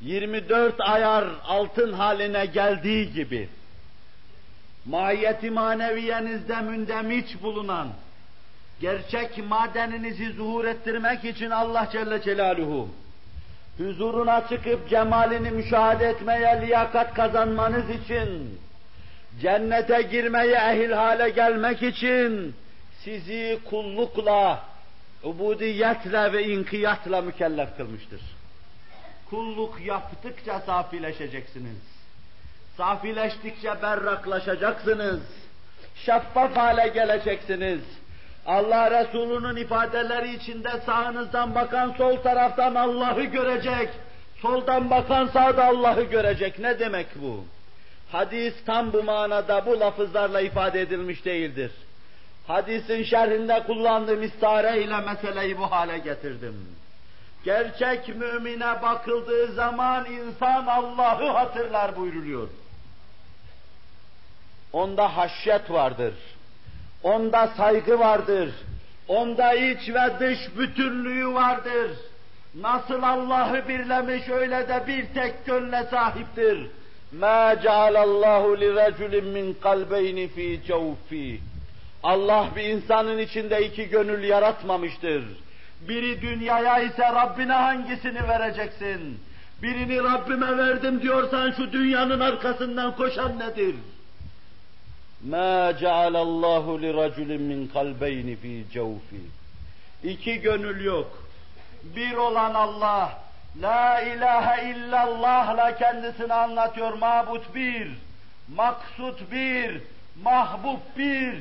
24 ayar altın haline geldiği gibi mahiyeti maneviyenizde mündemiç bulunan gerçek madeninizi zuhur ettirmek için Allah Celle Celaluhu huzuruna çıkıp cemalini müşahede etmeye liyakat kazanmanız için cennete girmeye ehil hale gelmek için sizi kullukla, ubudiyetle ve inkiyatla mükellef kılmıştır. Kulluk yaptıkça safileşeceksiniz. Safileştikçe berraklaşacaksınız. Şeffaf hale geleceksiniz. Allah Resulü'nün ifadeleri içinde sağınızdan bakan sol taraftan Allah'ı görecek. Soldan bakan sağda Allah'ı görecek. Ne demek bu? Hadis tam bu manada bu lafızlarla ifade edilmiş değildir. Hadisin şerhinde kullandığım istare ile meseleyi bu hale getirdim. Gerçek mümine bakıldığı zaman insan Allah'ı hatırlar buyruluyor. Onda haşyet vardır. Onda saygı vardır. Onda iç ve dış bütünlüğü vardır. Nasıl Allah'ı birlemiş öyle de bir tek gönle sahiptir. مَا جَعَلَ اللّٰهُ لِرَجُلٍ مِّنْ قَلْبَيْنِ ف۪ي جَوْف۪ي Allah bir insanın içinde iki gönül yaratmamıştır. Biri dünyaya ise Rabbine hangisini vereceksin? Birini Rabbime verdim diyorsan şu dünyanın arkasından koşan nedir? مَا جَعَلَ اللّٰهُ لِرَجُلٍ مِّنْ قَلْبَيْنِ ف۪ي جَوْف۪ي İki gönül yok. Bir olan Allah, La ilahe illallah'la kendisini anlatıyor. Mabut bir, maksut bir, mahbub bir,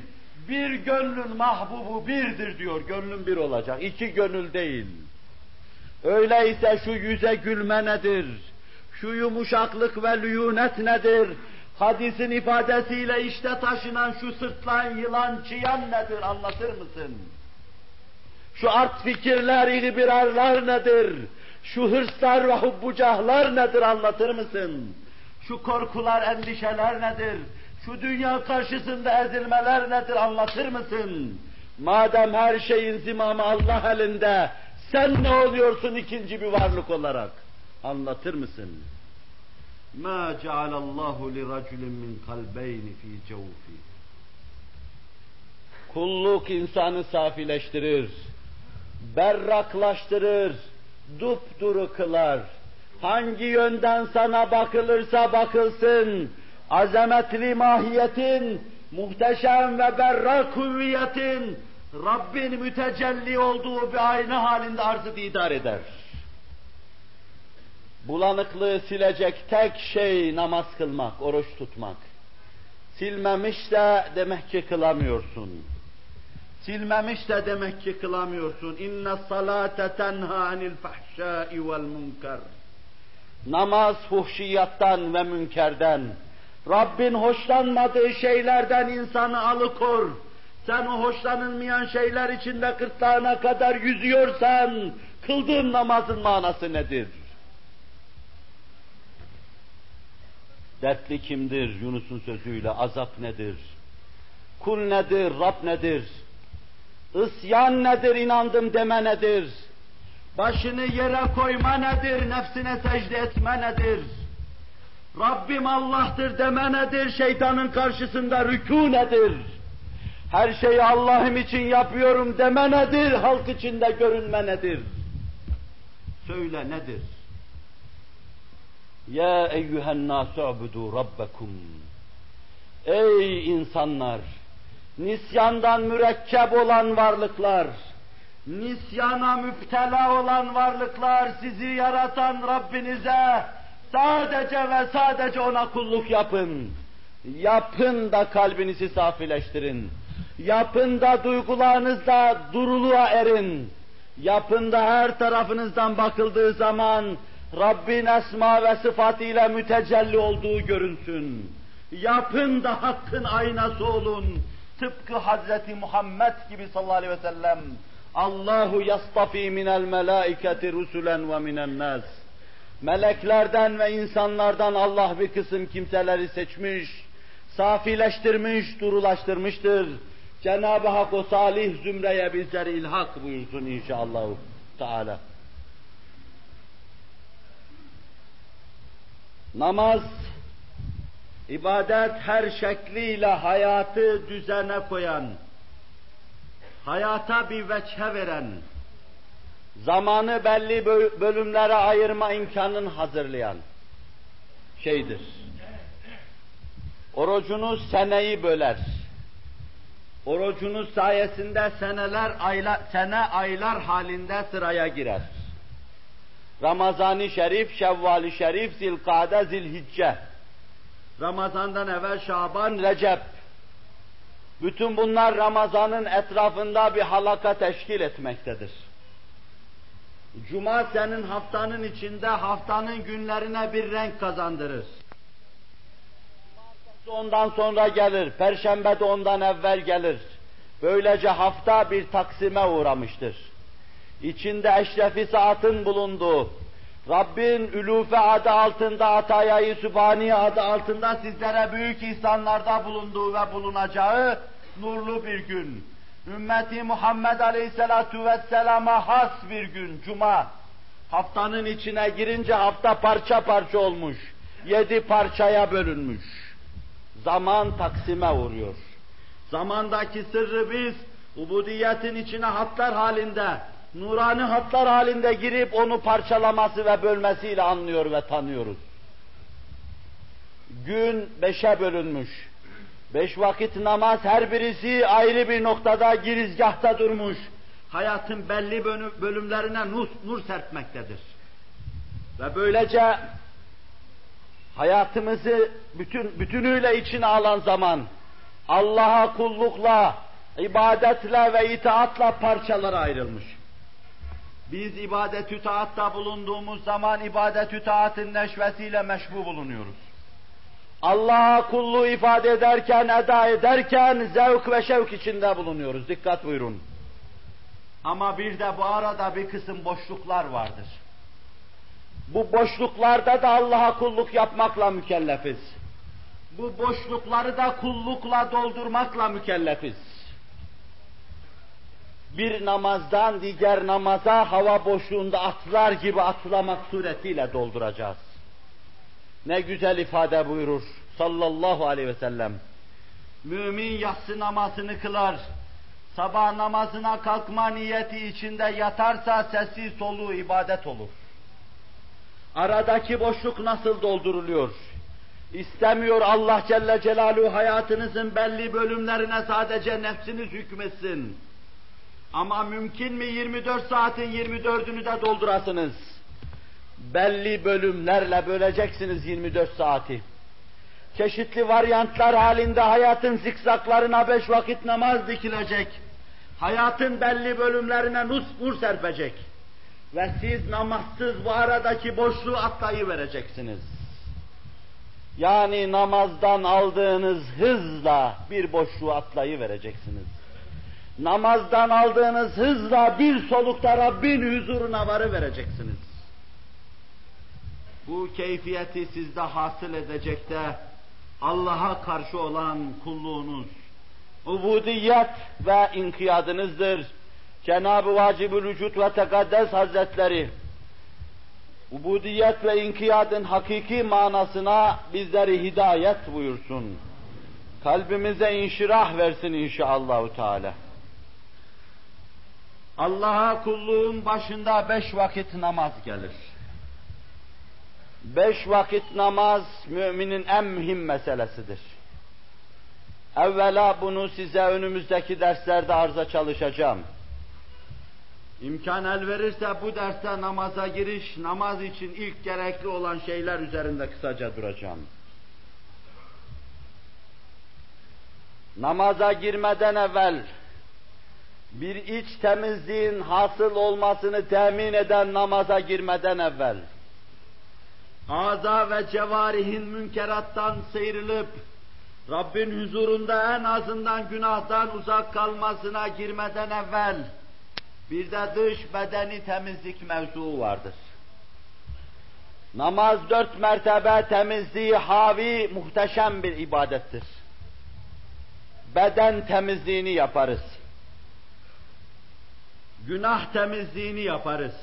bir gönlün mahbubu birdir diyor. Gönlün bir olacak. iki gönül değil. Öyleyse şu yüze gülme nedir? Şu yumuşaklık ve lüyunet nedir? Hadisin ifadesiyle işte taşınan şu sırtlan yılan çıyan nedir anlatır mısın? Şu art fikirler, ilbirarlar nedir? Şu hırslar ve hubbucahlar nedir anlatır mısın? Şu korkular, endişeler nedir? Şu dünya karşısında ezilmeler nedir anlatır mısın? Madem her şeyin zimamı Allah elinde, sen ne oluyorsun ikinci bir varlık olarak? Anlatır mısın? مَا جَعَلَ اللّٰهُ لِرَجُلٍ مِّنْ قَلْبَيْنِ ف۪ي جَوْفِ Kulluk insanı safileştirir, berraklaştırır, dupduru kılar. Hangi yönden sana bakılırsa bakılsın, azametli mahiyetin muhteşem ve berrak hüviyetin Rabbin mütecelli olduğu bir ayna halinde arzı idare eder. Bulanıklığı silecek tek şey namaz kılmak, oruç tutmak. Silmemiş de demek ki kılamıyorsun. Silmemiş de demek ki kılamıyorsun. İnne salate tenha anil fahşai vel münker. Namaz fuhşiyattan ve münkerden, Rabbin hoşlanmadığı şeylerden insanı alıkor. Sen o hoşlanılmayan şeyler içinde gırtlağına kadar yüzüyorsan, kıldığın namazın manası nedir? Dertli kimdir Yunus'un sözüyle, azap nedir? Kul nedir, Rab nedir? Isyan nedir, inandım deme nedir? Başını yere koyma nedir, nefsine secde etme nedir? Rabbim Allah'tır deme nedir, şeytanın karşısında rükû nedir? Her şeyi Allah'ım için yapıyorum deme nedir, halk içinde görünme nedir? Söyle nedir? Ya eyyühen nâsü rabbekum. Ey insanlar! Nisyandan mürekkep olan varlıklar, nisyana müptela olan varlıklar sizi yaratan Rabbinize sadece ve sadece ona kulluk yapın. Yapın da kalbinizi safileştirin. Yapın da duygularınızda duruluğa erin. Yapın da her tarafınızdan bakıldığı zaman Rabbin esma ve sıfatıyla mütecelli olduğu görünsün. Yapın da hakkın aynası olun. Tıpkı Hazreti Muhammed gibi sallallahu aleyhi ve sellem Allahu yastafi minel melaiketi rusulen ve minen nas. Meleklerden ve insanlardan Allah bir kısım kimseleri seçmiş, safileştirmiş, durulaştırmıştır. Cenab-ı Hak o salih zümreye bizleri ilhak buyursun inşallah. Teala. Namaz, ibadet her şekliyle hayatı düzene koyan, hayata bir veçhe veren, zamanı belli bölümlere ayırma imkanını hazırlayan şeydir. Orucunuz seneyi böler. Orucunuz sayesinde seneler aylar, sene aylar halinde sıraya girer. Ramazan-ı Şerif, Şevval-i Şerif, Zilkade, Zilhicce. Ramazandan evvel Şaban, Recep. Bütün bunlar Ramazan'ın etrafında bir halaka teşkil etmektedir. Cuma senin haftanın içinde haftanın günlerine bir renk kazandırır. Ondan sonra gelir, Perşembe de ondan evvel gelir. Böylece hafta bir taksime uğramıştır. İçinde eşrefi saatın bulunduğu, Rabbin ülufe adı altında, Atayayı Sübhaniye adı altında sizlere büyük ihsanlarda bulunduğu ve bulunacağı nurlu bir gün. Ümmeti Muhammed Aleyhisselatu Vesselam'a has bir gün, Cuma. Haftanın içine girince hafta parça parça olmuş. Yedi parçaya bölünmüş. Zaman taksime uğruyor. Zamandaki sırrı biz, ubudiyetin içine hatlar halinde, nurani hatlar halinde girip onu parçalaması ve bölmesiyle anlıyor ve tanıyoruz. Gün beşe bölünmüş. Beş vakit namaz her birisi ayrı bir noktada girizgahta durmuş. Hayatın belli bölümlerine nur, nur serpmektedir. Ve böylece hayatımızı bütün bütünüyle içine alan zaman Allah'a kullukla, ibadetle ve itaatla parçalara ayrılmış. Biz ibadet-ü taatta bulunduğumuz zaman ibadet-ü taatın neşvesiyle meşbu bulunuyoruz. Allah'a kulluğu ifade ederken, eda ederken zevk ve şevk içinde bulunuyoruz. Dikkat buyurun. Ama bir de bu arada bir kısım boşluklar vardır. Bu boşluklarda da Allah'a kulluk yapmakla mükellefiz. Bu boşlukları da kullukla doldurmakla mükellefiz. Bir namazdan diğer namaza hava boşluğunda atlar gibi atlamak suretiyle dolduracağız. Ne güzel ifade buyurur sallallahu aleyhi ve sellem. Mümin yatsı namazını kılar, sabah namazına kalkma niyeti içinde yatarsa sesi soluğu ibadet olur. Aradaki boşluk nasıl dolduruluyor? İstemiyor Allah Celle Celaluhu hayatınızın belli bölümlerine sadece nefsiniz hükmetsin. Ama mümkün mü 24 saatin 24'ünü de doldurasınız? Belli bölümlerle böleceksiniz 24 saati. Çeşitli varyantlar halinde hayatın zikzaklarına beş vakit namaz dikilecek. Hayatın belli bölümlerine nus nur serpecek. Ve siz namazsız bu aradaki boşluğu atlayıvereceksiniz. Yani namazdan aldığınız hızla bir boşluğu atlayıvereceksiniz. Namazdan aldığınız hızla bir solukta Rabbin huzuruna varı vereceksiniz. Bu keyfiyeti sizde hasıl edecek de Allah'a karşı olan kulluğunuz, ubudiyet ve inkiyadınızdır. Cenab-ı Vacibül Vücut ve Tekaddes Hazretleri, ubudiyet ve inkiyadın hakiki manasına bizleri hidayet buyursun. Kalbimize inşirah versin inşallahü teala. Allah'a kulluğun başında beş vakit namaz gelir. Beş vakit namaz müminin en mühim meselesidir. Evvela bunu size önümüzdeki derslerde arza çalışacağım. İmkan el verirse bu derste namaza giriş, namaz için ilk gerekli olan şeyler üzerinde kısaca duracağım. Namaza girmeden evvel bir iç temizliğin hasıl olmasını temin eden namaza girmeden evvel aza ve cevarihin münkerattan sıyrılıp Rabbin huzurunda en azından günahtan uzak kalmasına girmeden evvel bir de dış bedeni temizlik mevzuu vardır. Namaz dört mertebe temizliği havi muhteşem bir ibadettir. Beden temizliğini yaparız. Günah temizliğini yaparız.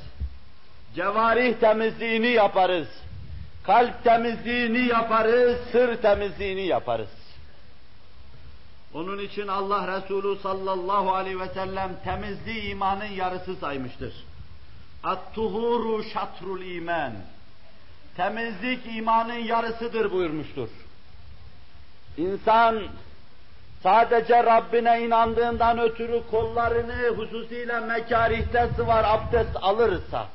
Cevarih temizliğini yaparız. Kalp temizliğini yaparız, sır temizliğini yaparız. Onun için Allah Resulü sallallahu aleyhi ve sellem temizliği imanın yarısı saymıştır. At-tuhuru şatrul iman. Temizlik imanın yarısıdır buyurmuştur. İnsan sadece Rabbine inandığından ötürü kollarını hususiyle mekarihte sıvar abdest alırsa,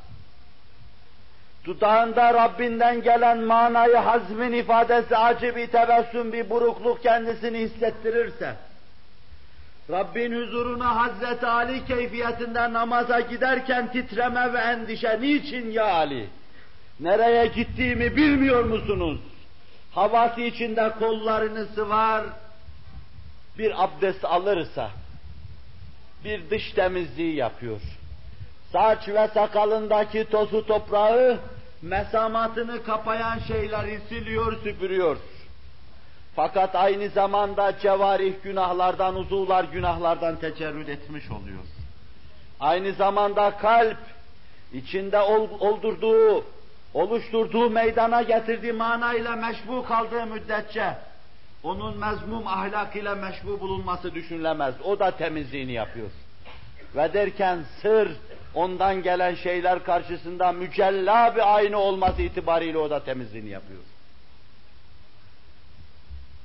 dudağında Rabbinden gelen manayı hazmin ifadesi acı bir tebessüm, bir burukluk kendisini hissettirirse, Rabbin huzuruna Hazreti Ali keyfiyetinde namaza giderken titreme ve endişe, niçin ya Ali? Nereye gittiğimi bilmiyor musunuz? Havası içinde kollarını sıvar, bir abdest alırsa, bir dış temizliği yapıyor. Saç ve sakalındaki tozu toprağı, mesamatını kapayan şeyleri siliyor, süpürüyor. Fakat aynı zamanda cevarih günahlardan, uzuvlar günahlardan tecerrüt etmiş oluyor. Aynı zamanda kalp, içinde oldurduğu, oluşturduğu meydana getirdiği manayla meşbu kaldığı müddetçe, onun mezmum ahlak ile meşbu bulunması düşünülemez. O da temizliğini yapıyor. Ve derken sır, ondan gelen şeyler karşısında mücella bir aynı olması itibariyle o da temizliğini yapıyor.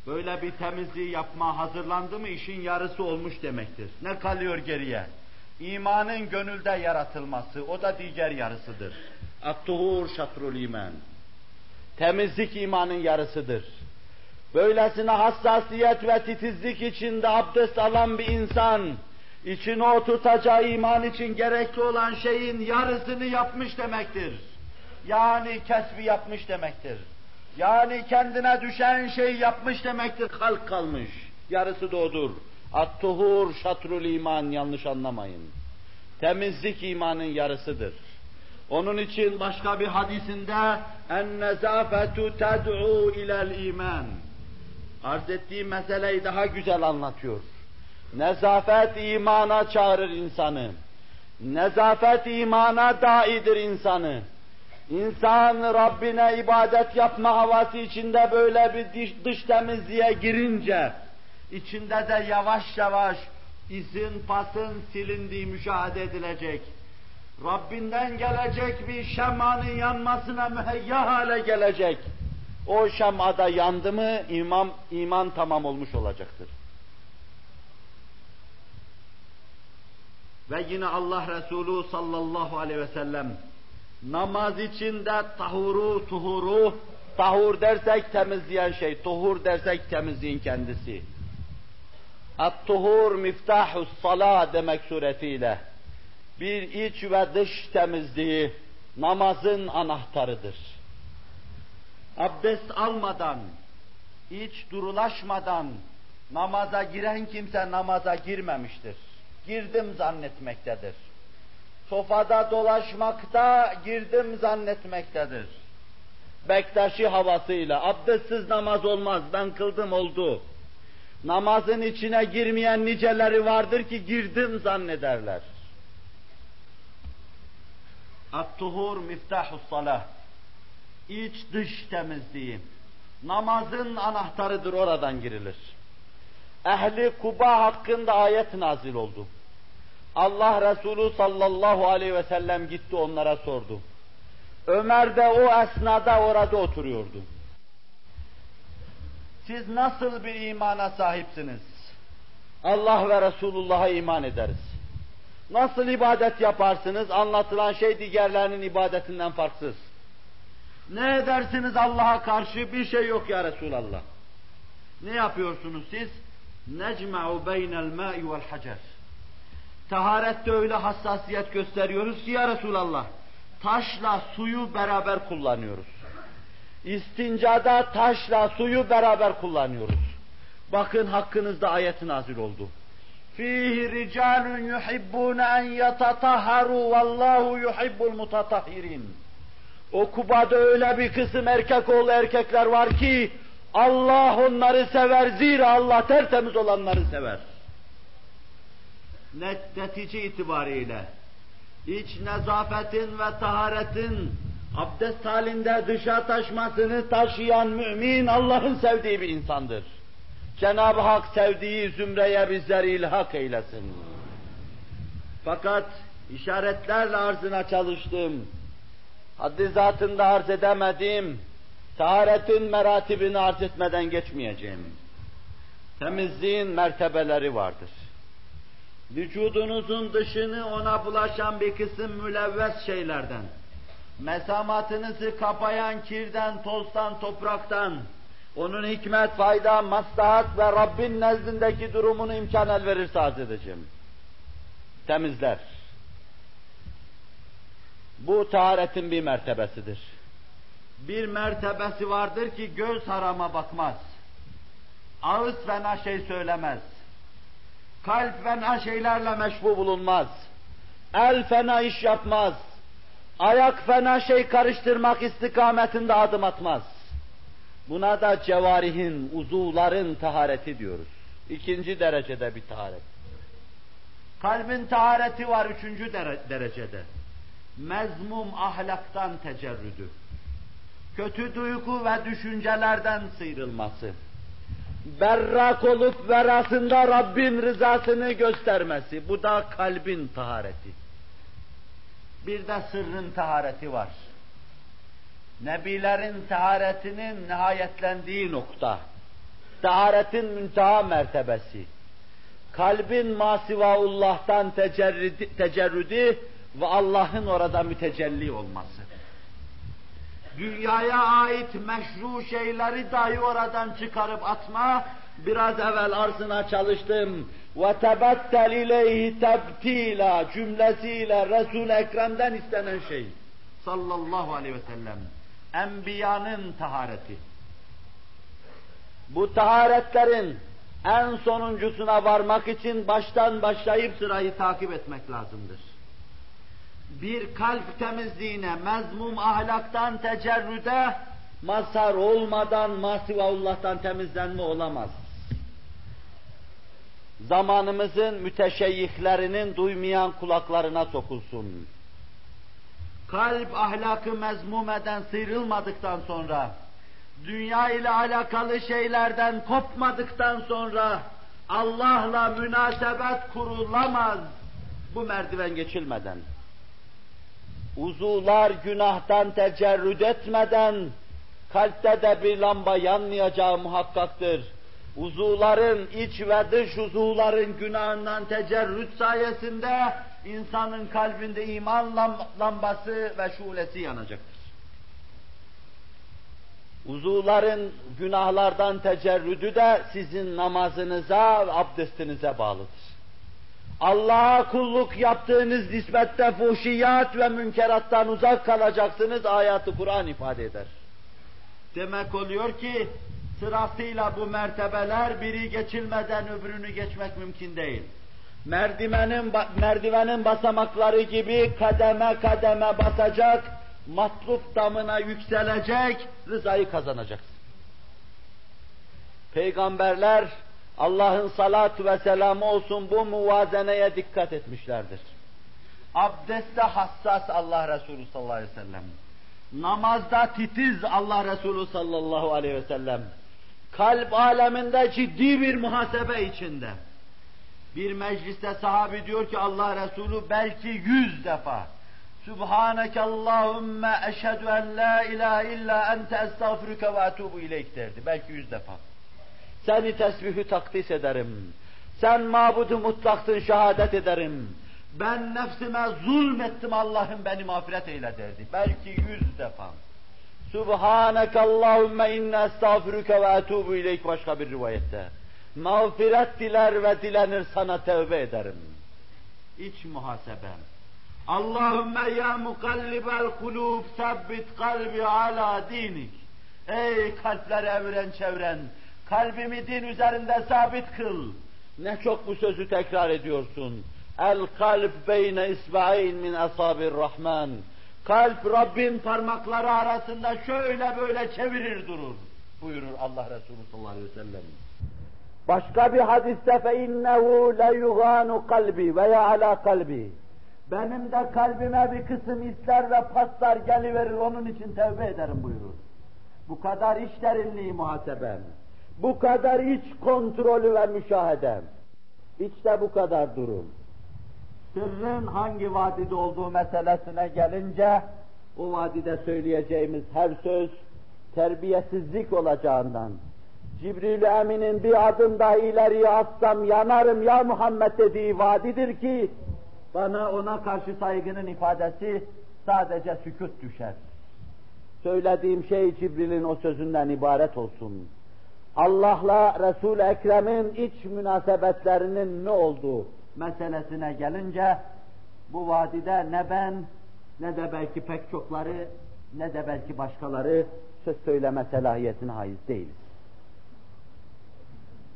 Böyle bir temizliği yapma hazırlandı mı işin yarısı olmuş demektir. Ne kalıyor geriye? İmanın gönülde yaratılması, o da diğer yarısıdır. At-tuhur şatrul iman. Temizlik imanın yarısıdır. Böylesine hassasiyet ve titizlik içinde abdest alan bir insan, içine oturtacağı iman için gerekli olan şeyin yarısını yapmış demektir. Yani kesbi yapmış demektir. Yani kendine düşen şey yapmış demektir, halk kalmış. Yarısı da odur. At-tuhur şatrul iman, yanlış anlamayın. Temizlik imanın yarısıdır. Onun için başka bir hadisinde en nezafetu ted'u ilel iman. Arz ettiği meseleyi daha güzel anlatıyor. Nezafet imana çağırır insanı. Nezafet imana daidir insanı. İnsan Rabbine ibadet yapma havası içinde böyle bir dış, temizliğe girince, içinde de yavaş yavaş izin pasın silindiği müşahede edilecek. Rabbinden gelecek bir şemanın yanmasına müheyya hale gelecek. O şamada yandı mı iman, iman tamam olmuş olacaktır. Ve yine Allah Resulü sallallahu aleyhi ve sellem namaz içinde tahuru, tuhuru, tahur dersek temizleyen şey, tuhur dersek temizliğin kendisi. At-tuhur miftahus salah demek suretiyle bir iç ve dış temizliği namazın anahtarıdır. Abdest almadan, iç durulaşmadan namaza giren kimse namaza girmemiştir. Girdim zannetmektedir. Sofada dolaşmakta girdim zannetmektedir. Bektaşi havasıyla abdestsiz namaz olmaz ben kıldım oldu. Namazın içine girmeyen niceleri vardır ki girdim zannederler. At-tuhur miftahus salah. İç dış temizliği. Namazın anahtarıdır oradan girilir. Ehli Kuba hakkında ayet nazil oldu. Allah Resulü sallallahu aleyhi ve sellem gitti onlara sordu. Ömer de o esnada orada oturuyordu. Siz nasıl bir imana sahipsiniz? Allah ve Resulullah'a iman ederiz. Nasıl ibadet yaparsınız? Anlatılan şey diğerlerinin ibadetinden farksız. Ne edersiniz Allah'a karşı? Bir şey yok ya Resulallah. Ne yapıyorsunuz siz? Necma'u beynel ma'i vel hacer. Taharette öyle hassasiyet gösteriyoruz ki ya Resulallah, taşla suyu beraber kullanıyoruz. İstincada taşla suyu beraber kullanıyoruz. Bakın hakkınızda ayet nazil oldu. Fihi ricalun yuhibbun en yatatahharu vallahu yuhibbul mutatahhirin. O Kuba'da öyle bir kısım erkek oğlu erkekler var ki Allah onları sever zira Allah tertemiz olanları sever. Net, netice itibariyle iç nezafetin ve taharetin abdest halinde dışa taşmasını taşıyan mümin Allah'ın sevdiği bir insandır. Cenab-ı Hak sevdiği zümreye bizleri ilhak eylesin. Fakat işaretlerle arzına çalıştım. Haddi zatında arz edemedim. Taharetin meratibini arz etmeden geçmeyeceğim. Temizliğin mertebeleri vardır. Vücudunuzun dışını ona bulaşan bir kısım mülevves şeylerden, mesamatınızı kapayan kirden, tozdan, topraktan, onun hikmet, fayda, maslahat ve Rabbin nezdindeki durumunu imkan el verirse arz edeceğim. Temizler. Bu taharetin bir mertebesidir. Bir mertebesi vardır ki göz harama bakmaz. Ağız fena şey söylemez. Kalp fena şeylerle meşbu bulunmaz. El fena iş yapmaz. Ayak fena şey karıştırmak istikametinde adım atmaz. Buna da cevarihin, uzuvların tahareti diyoruz. İkinci derecede bir taharet. Kalbin tahareti var üçüncü derecede. Mezmum ahlaktan tecerrüdü. Kötü duygu ve düşüncelerden sıyrılması. Berrak olup verasında Rabbin rızasını göstermesi. Bu da kalbin tahareti. Bir de sırrın tahareti var. Nebilerin taharetinin nihayetlendiği nokta. Taharetin münteha mertebesi. Kalbin masivaullah'tan tecerrüdi, tecerrüdi ve Allah'ın orada mütecelli olması. Dünyaya ait meşru şeyleri dahi oradan çıkarıp atma, biraz evvel arzına çalıştım. وَتَبَتَّلْ اِلَيْهِ تَبْتِيلًا cümlesiyle Resul-i Ekrem'den istenen şey. Sallallahu aleyhi ve sellem. Enbiyanın tahareti. Bu taharetlerin en sonuncusuna varmak için baştan başlayıp sırayı takip etmek lazımdır bir kalp temizliğine, mezmum ahlaktan tecerrüde mazhar olmadan masivahullah'tan temizlenme olamaz. Zamanımızın müteşeyyihlerinin duymayan kulaklarına sokulsun. Kalp ahlakı mezmum eden sıyrılmadıktan sonra, dünya ile alakalı şeylerden kopmadıktan sonra Allah'la münasebet kurulamaz bu merdiven geçilmeden uzuvlar günahtan tecerrüt etmeden kalpte de bir lamba yanmayacağı muhakkaktır. Uzuvların, iç ve dış uzuvların günahından tecerrüt sayesinde insanın kalbinde iman lambası ve şulesi yanacaktır. Uzuvların günahlardan tecerrüdü de sizin namazınıza ve abdestinize bağlıdır. Allah'a kulluk yaptığınız nispette fuhşiyat ve münkerattan uzak kalacaksınız ayatı Kur'an ifade eder. Demek oluyor ki sırasıyla bu mertebeler biri geçilmeden öbürünü geçmek mümkün değil. Merdivenin, merdivenin basamakları gibi kademe kademe basacak, matlup damına yükselecek, rızayı kazanacaksın. Peygamberler Allah'ın salatu ve selamı olsun bu muvazeneye dikkat etmişlerdir. Abdestte hassas Allah Resulü sallallahu aleyhi ve sellem. Namazda titiz Allah Resulü sallallahu aleyhi ve sellem. Kalp aleminde ciddi bir muhasebe içinde. Bir mecliste sahabi diyor ki Allah Resulü belki yüz defa Subhaneke Allahümme eşhedü en la ilahe illa ente estağfiruke ve etubu ileyk derdi. Belki yüz defa. Seni tesbihü takdis ederim. Sen mabudu mutlaksın şehadet ederim. Ben nefsime zulmettim Allah'ım beni mağfiret eyle derdi. Belki yüz defa. Subhaneke Allahümme inne estağfiruke ve etubu ileyk başka bir rivayette. Mağfiret diler ve dilenir sana tevbe ederim. İç muhasebem. Allahümme ya mukallibel kulub sabbit kalbi ala dinik. Ey kalpleri evren çevren, kalbimi din üzerinde sabit kıl. Ne çok bu sözü tekrar ediyorsun. El kalp beyne isba'in min asabir rahman. Kalp Rabbin parmakları arasında şöyle böyle çevirir durur. Buyurur Allah Resulü sallallahu aleyhi ve sellem. Başka bir hadiste fe innehu le yuganu kalbi veya ala kalbi. Benim de kalbime bir kısım isler ve paslar geliverir onun için tevbe ederim buyurur. Bu kadar iç derinliği muhasebem. Bu kadar iç kontrolü ve müşahedem. İçte bu kadar durum. Sırrın hangi vadide olduğu meselesine gelince, o vadide söyleyeceğimiz her söz terbiyesizlik olacağından, Cibril Emin'in bir adım daha ileriye atsam yanarım ya Muhammed dediği vadidir ki, bana ona karşı saygının ifadesi sadece sükut düşer. Söylediğim şey Cibril'in o sözünden ibaret olsun. Allah'la Resul-i Ekrem'in iç münasebetlerinin ne olduğu meselesine gelince bu vadide ne ben ne de belki pek çokları ne de belki başkaları söz söyleme selahiyetine haiz değiliz.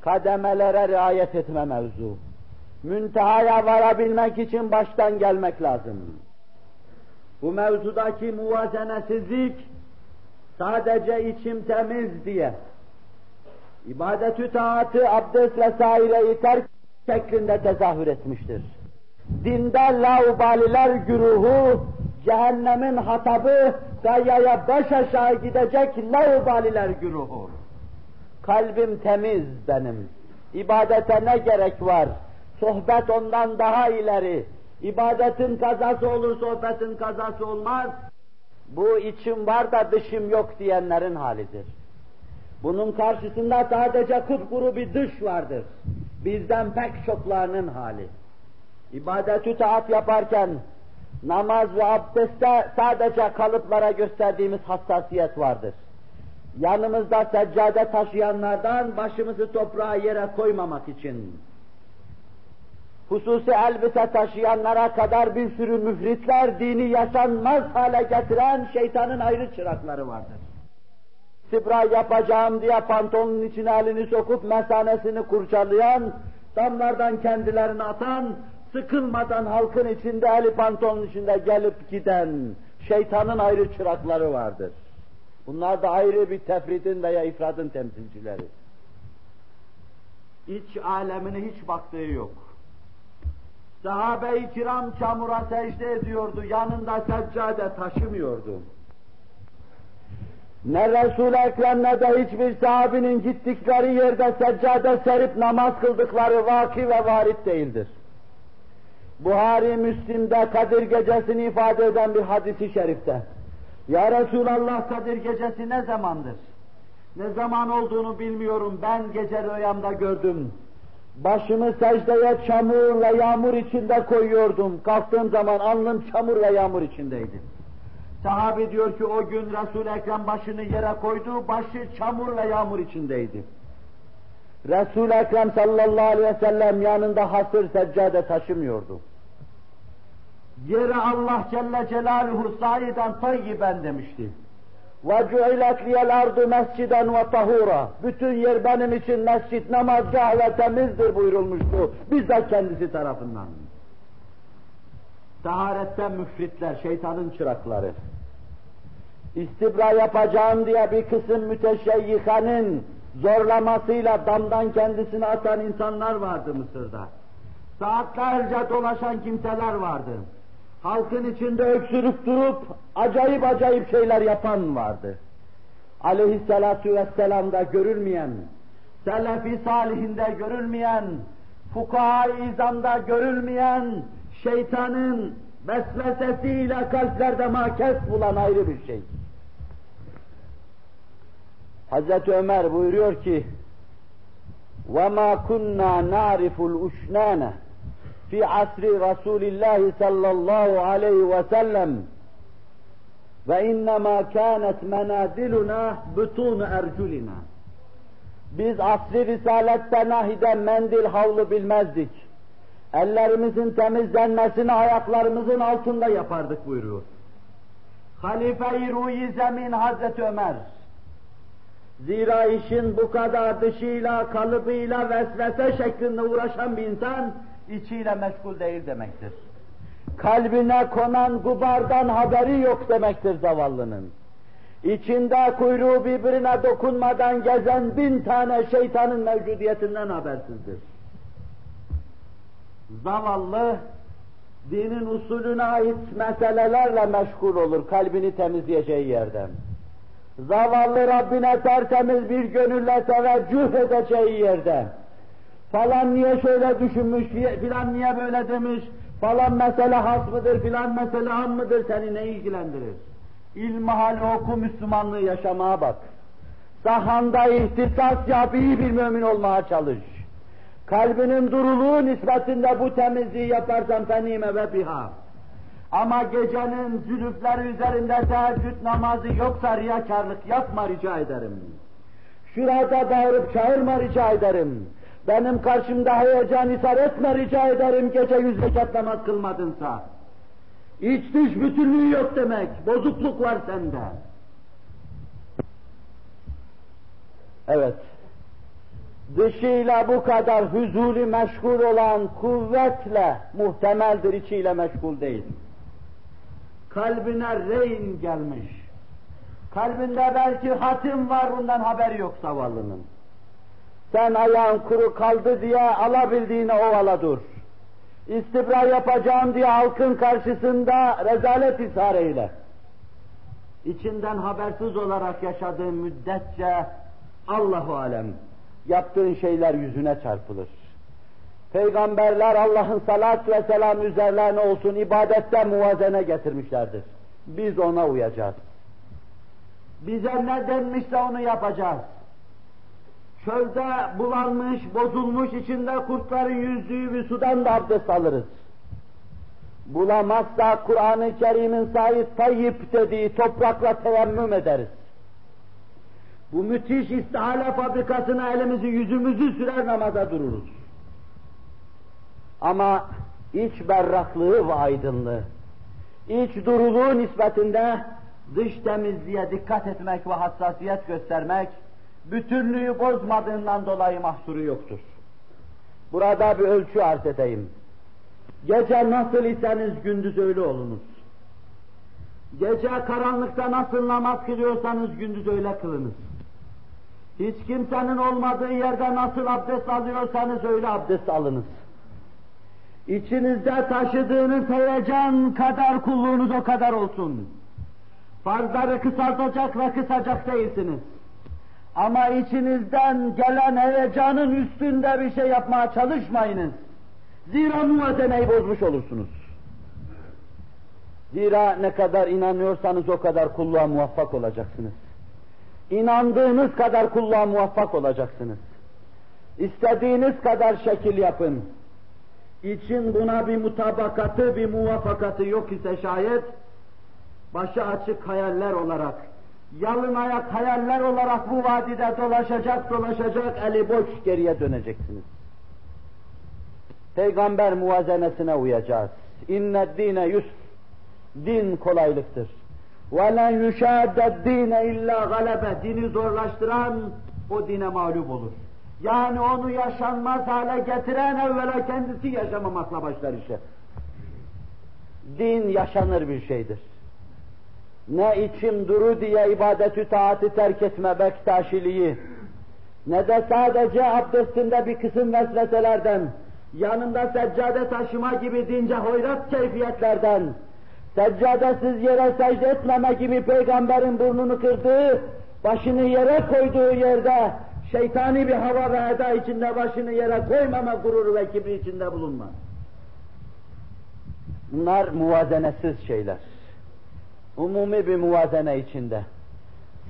Kademelere riayet etme mevzu. Müntehaya varabilmek için baştan gelmek lazım. Bu mevzudaki muvazenesizlik sadece içim temiz diye ibadetü taatı, abdest vesaireyi terk şeklinde tezahür etmiştir. Dinde laubaliler güruhu, cehennemin hatabı, gayaya baş aşağı gidecek laubaliler güruhu. Kalbim temiz benim. İbadete ne gerek var? Sohbet ondan daha ileri. İbadetin kazası olur, sohbetin kazası olmaz. Bu içim var da dışım yok diyenlerin halidir. Bunun karşısında sadece kupkuru bir dış vardır. Bizden pek çoklarının hali. İbadet-ü taat yaparken namaz ve abdestte sadece kalıplara gösterdiğimiz hassasiyet vardır. Yanımızda seccade taşıyanlardan başımızı toprağa yere koymamak için, hususi elbise taşıyanlara kadar bir sürü müfritler dini yaşanmaz hale getiren şeytanın ayrı çırakları vardır. Sibra yapacağım diye pantolonun içine elini sokup mesanesini kurcalayan, damlardan kendilerini atan, sıkılmadan halkın içinde eli pantolonun içinde gelip giden şeytanın ayrı çırakları vardır. Bunlar da ayrı bir tefridin veya ifradın temsilcileri. İç alemine hiç baktığı yok. Sahabe-i kiram çamura secde ediyordu, yanında seccade taşımıyordu. Ne Resul-i Ekrem ne de hiçbir sahabinin gittikleri yerde seccade serip namaz kıldıkları vaki ve varit değildir. Buhari Müslim'de Kadir gecesini ifade eden bir hadisi şerifte. Ya Resulallah Kadir gecesi ne zamandır? Ne zaman olduğunu bilmiyorum. Ben gece rüyamda gördüm. Başımı secdeye çamur ve yağmur içinde koyuyordum. Kalktığım zaman alnım çamur ve yağmur içindeydi. Sahabi diyor ki o gün Resul-i Ekrem başını yere koydu, başı çamur ve yağmur içindeydi. Resul-i Ekrem sallallahu aleyhi ve sellem yanında hasır seccade taşımıyordu. Yere Allah Celle Celaluhu saiden tayyiben demişti. وَجُعِلَتْ لِيَ الْاَرْضُ مَسْجِدًا وَطَهُورًا Bütün yer benim için mescit, namazgah ve temizdir buyurulmuştu. Bizzat kendisi tarafından. Taharetten müfritler, şeytanın çırakları. İstibra yapacağım diye bir kısım müteşeyyihanın zorlamasıyla damdan kendisini atan insanlar vardı Mısır'da. Saatlerce dolaşan kimseler vardı. Halkın içinde öksürüp durup acayip acayip şeyler yapan vardı. Aleyhissalatu vesselam'da görülmeyen, Selefi salihinde görülmeyen, fukaha-i izamda görülmeyen, şeytanın vesvesesiyle kalplerde makes bulan ayrı bir şey. Hazreti Ömer buyuruyor ki وَمَا كُنَّا نَعْرِفُ الْاُشْنَانَ في عصر رسول الله صلى الله عليه وسلم وإنما كانت منازلنا بطون أرجلنا biz asri risalette nahide mendil havlu bilmezdik. Ellerimizin temizlenmesini ayaklarımızın altında yapardık buyuruyor. Halife-i Ruhi Zemin Hazreti Ömer. Zira işin bu kadar dışıyla, kalıbıyla, vesvese şeklinde uğraşan bir insan, içiyle meşgul değil demektir. Kalbine konan gubardan haberi yok demektir zavallının. İçinde kuyruğu birbirine dokunmadan gezen bin tane şeytanın mevcudiyetinden habersizdir. Zavallı, dinin usulüne ait meselelerle meşgul olur kalbini temizleyeceği yerden. Zavallı Rabbine tertemiz bir gönülle teveccüh edeceği yerde falan niye şöyle düşünmüş, filan niye böyle demiş, falan mesele has mıdır, filan mesele ham mıdır seni ne ilgilendirir? İlmihal oku Müslümanlığı yaşamaya bak. Sahanda ihtisas yap, iyi bir mümin olmaya çalış. Kalbinin duruluğu nispetinde bu temizliği yaparsan fenime ve biha. Ama gecenin zülüfleri üzerinde teheccüd namazı yoksa riyakarlık yapma rica ederim. Şurada bağırıp çağırma rica ederim. Benim karşımda heyecan isar etme rica ederim gece yüz rekat namaz kılmadınsa. İç dış bütünlüğü yok demek, bozukluk var sende. Evet, dışıyla bu kadar huzuli meşgul olan kuvvetle muhtemeldir içiyle meşgul değil. Kalbine reyn gelmiş. Kalbinde belki hatim var bundan haberi yok zavallının. Sen ayağın kuru kaldı diye alabildiğine ovala dur. İstibra yapacağım diye halkın karşısında rezalet ishar eyle. İçinden habersiz olarak yaşadığın müddetçe Allahu alem yaptığın şeyler yüzüne çarpılır. Peygamberler Allah'ın salat ve selam üzerlerine olsun ibadette muvazene getirmişlerdir. Biz ona uyacağız. Bize ne denmişse onu yapacağız. Çölde bulanmış, bozulmuş, içinde kurtların yüzdüğü bir sudan da abdest alırız. Bulamazsa Kur'an-ı Kerim'in Said Tayyip dediği toprakla teyemmüm ederiz. Bu müthiş istihale fabrikasına elimizi yüzümüzü sürer namaza dururuz. Ama iç berraklığı ve aydınlığı, iç duruluğu nispetinde dış temizliğe dikkat etmek ve hassasiyet göstermek, bütünlüğü bozmadığından dolayı mahsuru yoktur. Burada bir ölçü arz edeyim. Gece nasıl iseniz gündüz öyle olunuz. Gece karanlıkta nasıl namaz kılıyorsanız gündüz öyle kılınız. Hiç kimsenin olmadığı yerde nasıl abdest alıyorsanız öyle abdest alınız. İçinizde taşıdığınız heyecan kadar kulluğunuz o kadar olsun. Farzları kısaltacak ve kısacak değilsiniz. Ama içinizden gelen heyecanın üstünde bir şey yapmaya çalışmayınız. Zira muvazeneyi bozmuş olursunuz. Zira ne kadar inanıyorsanız o kadar kulluğa muvaffak olacaksınız. İnandığınız kadar kulluğa muvaffak olacaksınız. İstediğiniz kadar şekil yapın İçin buna bir mutabakatı, bir muvaffakatı yok ise şayet, başı açık hayaller olarak, yalın ayak hayaller olarak bu vadide dolaşacak dolaşacak, eli boş geriye döneceksiniz. Peygamber muvazenesine uyacağız. İnne dine yusr. Din kolaylıktır. وَلَنْ يُشَادَ الدِّينَ اِلَّا غَلَبَ Dini zorlaştıran o dine mağlup olur. Yani onu yaşanmaz hale getiren evvela kendisi yaşamamakla başlar işe. Din yaşanır bir şeydir. Ne içim duru diye ibadetü taati terk etme bektaşiliği, ne de sadece abdestinde bir kısım vesveselerden, yanında seccade taşıma gibi dince hoyrat keyfiyetlerden, seccadesiz yere secde etmeme gibi peygamberin burnunu kırdığı, başını yere koyduğu yerde şeytani bir hava ve eda içinde başını yere koymama gururu ve kibri içinde bulunma. Bunlar muvazenesiz şeyler. Umumi bir muvazene içinde.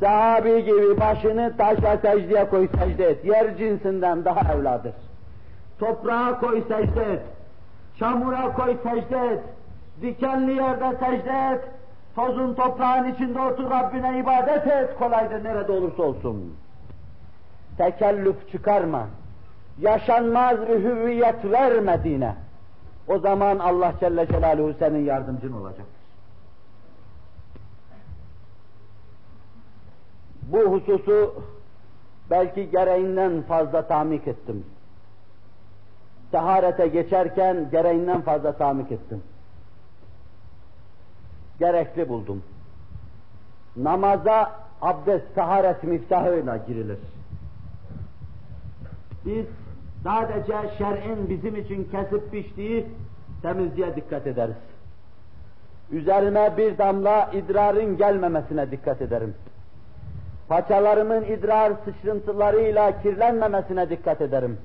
Sahabi gibi başını taşa secdeye koy secde et. Yer cinsinden daha evladır. Toprağa koy secde et. Çamura koy secde et. Dikenli yerde secde et. Tozun toprağın içinde otur Rabbine ibadet et. Kolaydır nerede olursa olsun. Tekellüf çıkarma. Yaşanmaz bir hüviyet vermediğine. O zaman Allah Celle Celaluhu senin yardımcın olacak. Bu hususu belki gereğinden fazla tamik ettim. Taharete geçerken gereğinden fazla tamik ettim. Gerekli buldum. Namaza abdest, taharet miftahıyla girilir. Biz sadece şer'in bizim için kesip biçtiği temizliğe dikkat ederiz. Üzerime bir damla idrarın gelmemesine dikkat ederim. Paçalarımın idrar sıçrıntılarıyla kirlenmemesine dikkat ederim.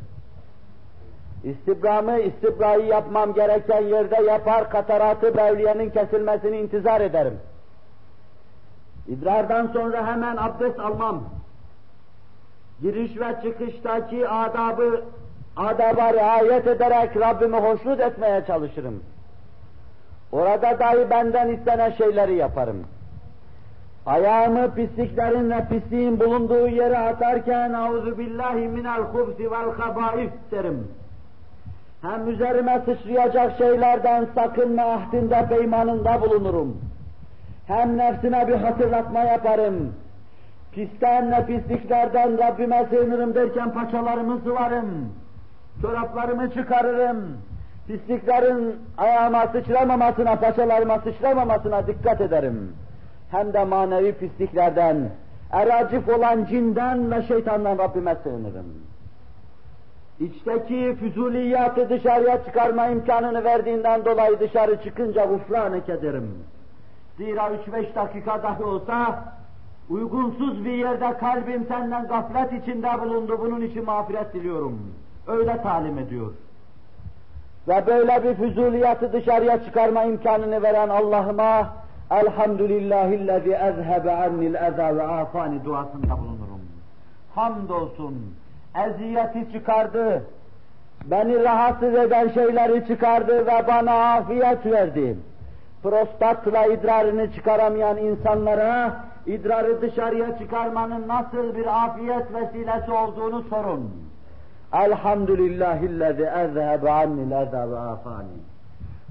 İstibramı, istibrayı yapmam gereken yerde yapar, kataratı bevliyenin kesilmesini intizar ederim. İdrardan sonra hemen abdest almam. Giriş ve çıkıştaki adabı, adaba riayet ederek Rabbimi hoşnut etmeye çalışırım. Orada dahi benden istenen şeyleri yaparım. Ayağımı pisliklerin ve pisliğin bulunduğu yere atarken auzu billahi minel hubsi vel derim. Hem üzerime sıçrayacak şeylerden sakınma ahdinde peymanında bulunurum. Hem nefsine bir hatırlatma yaparım. Pisten ve pisliklerden Rabbime sığınırım derken paçalarımı sıvarım. Çoraplarımı çıkarırım. Pisliklerin ayağıma sıçramamasına, paçalarıma sıçramamasına dikkat ederim hem de manevi pisliklerden, eracif olan cinden ve şeytandan Rabbime sığınırım. İçteki füzuliyatı dışarıya çıkarma imkanını verdiğinden dolayı dışarı çıkınca gufran ederim. Zira üç beş dakika dahi olsa uygunsuz bir yerde kalbim senden gaflet içinde bulundu, bunun için mağfiret diliyorum. Öyle talim ediyor. Ve böyle bir füzuliyatı dışarıya çıkarma imkanını veren Allah'ıma Elhamdülillahillezî ezhebe annil eza ve afani duasında bulunurum. Hamdolsun, eziyeti çıkardı, beni rahatsız eden şeyleri çıkardı ve bana afiyet verdi. Prostatla idrarını çıkaramayan insanlara idrarı dışarıya çıkarmanın nasıl bir afiyet vesilesi olduğunu sorun. Elhamdülillahillezî ezhebe annil eza ve afani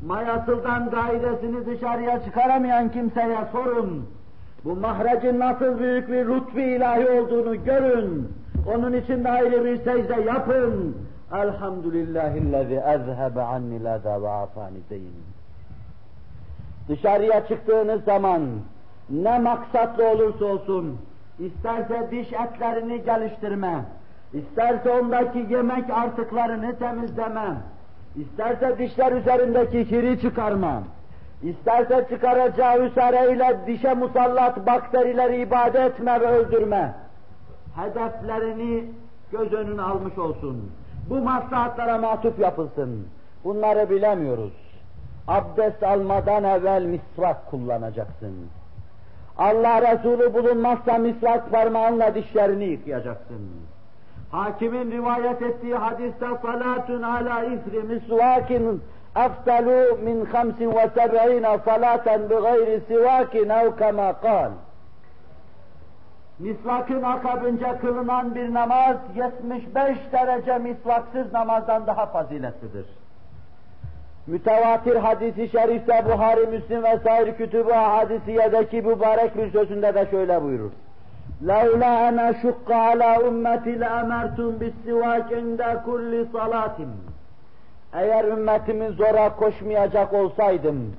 mayasıldan gairesini dışarıya çıkaramayan kimseye sorun. Bu mahrecin nasıl büyük bir lütfi ilahi olduğunu görün. Onun için de ayrı bir secde yapın. Elhamdülillahillezî ezhebe annil eza ve afani deyin. Dışarıya çıktığınız zaman ne maksatlı olursa olsun, isterse diş etlerini geliştirme, isterse ondaki yemek artıklarını temizleme, İsterse dişler üzerindeki kiri çıkarma, isterse çıkaracağı üsareyle dişe musallat bakterileri ibadet etme ve öldürme. Hedeflerini göz önüne almış olsun. Bu maslahatlara matuf yapılsın. Bunları bilemiyoruz. abdest almadan evvel misvak kullanacaksın. Allah Resulü bulunmazsa misvak parmağınla dişlerini yıkayacaksın. Hakimin rivayet ettiği hadiste salatun ala isri misvakin aftalu min hamsin ve seb'ine salaten bi gayri sivakin ev kema kal. Misvakın akabınca kılınan bir namaz 75 derece misvaksız namazdan daha faziletlidir. Mütevatir hadisi şerifte Buhari, Müslim ve sair kütübü hadisiyedeki mübarek bir sözünde de şöyle buyurur. لَوْلَا أَنْ أَشُقَّ عَلَى أُمَّتِ لَأَمَرْتُمْ بِالسِّوَاكِ عِنْدَ كُلِّ صَلَاتٍ Eğer ümmetimin zora koşmayacak olsaydım,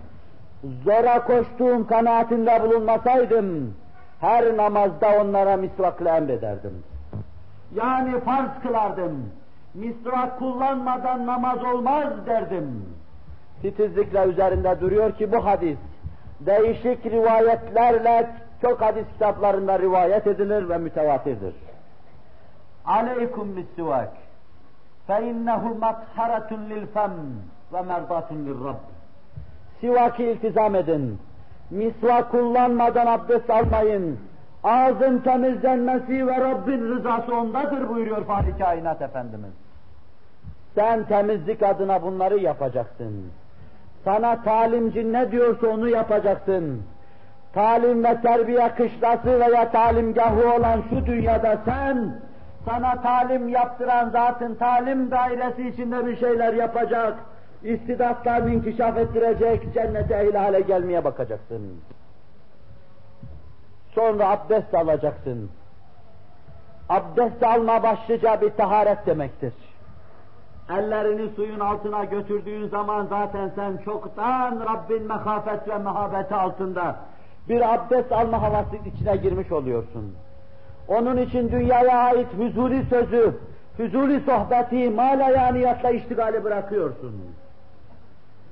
zora koştuğum kanaatinde bulunmasaydım, her namazda onlara misvakla emrederdim. Yani farz kılardım. Misvak kullanmadan namaz olmaz derdim. titizlikle üzerinde duruyor ki bu hadis değişik rivayetlerle çok hadis kitaplarında rivayet edilir ve mütevatirdir. Aleykum misvak fe innehu matharatun lil fem ve merdatun lil rabb. Sivaki iltizam edin. Misvak kullanmadan abdest almayın. Ağzın temizlenmesi ve Rabbin rızası ondadır buyuruyor Fahri Kainat Efendimiz. Sen temizlik adına bunları yapacaksın. Sana talimci ne diyorsa onu yapacaksın. Talim ve terbiye kışlası veya talimgahı olan şu dünyada sen, sana talim yaptıran zatın talim dairesi içinde bir şeyler yapacak, istidatlarını inkişaf ettirecek, cennete hale gelmeye bakacaksın. Sonra abdest alacaksın. Abdest alma başlıca bir taharet demektir. Ellerini suyun altına götürdüğün zaman zaten sen çoktan Rabbin mehafet ve mehabeti altında bir abdest alma havası içine girmiş oluyorsun. Onun için dünyaya ait huzuli sözü, huzuli sohbeti, malayaniyatla iştigali bırakıyorsun.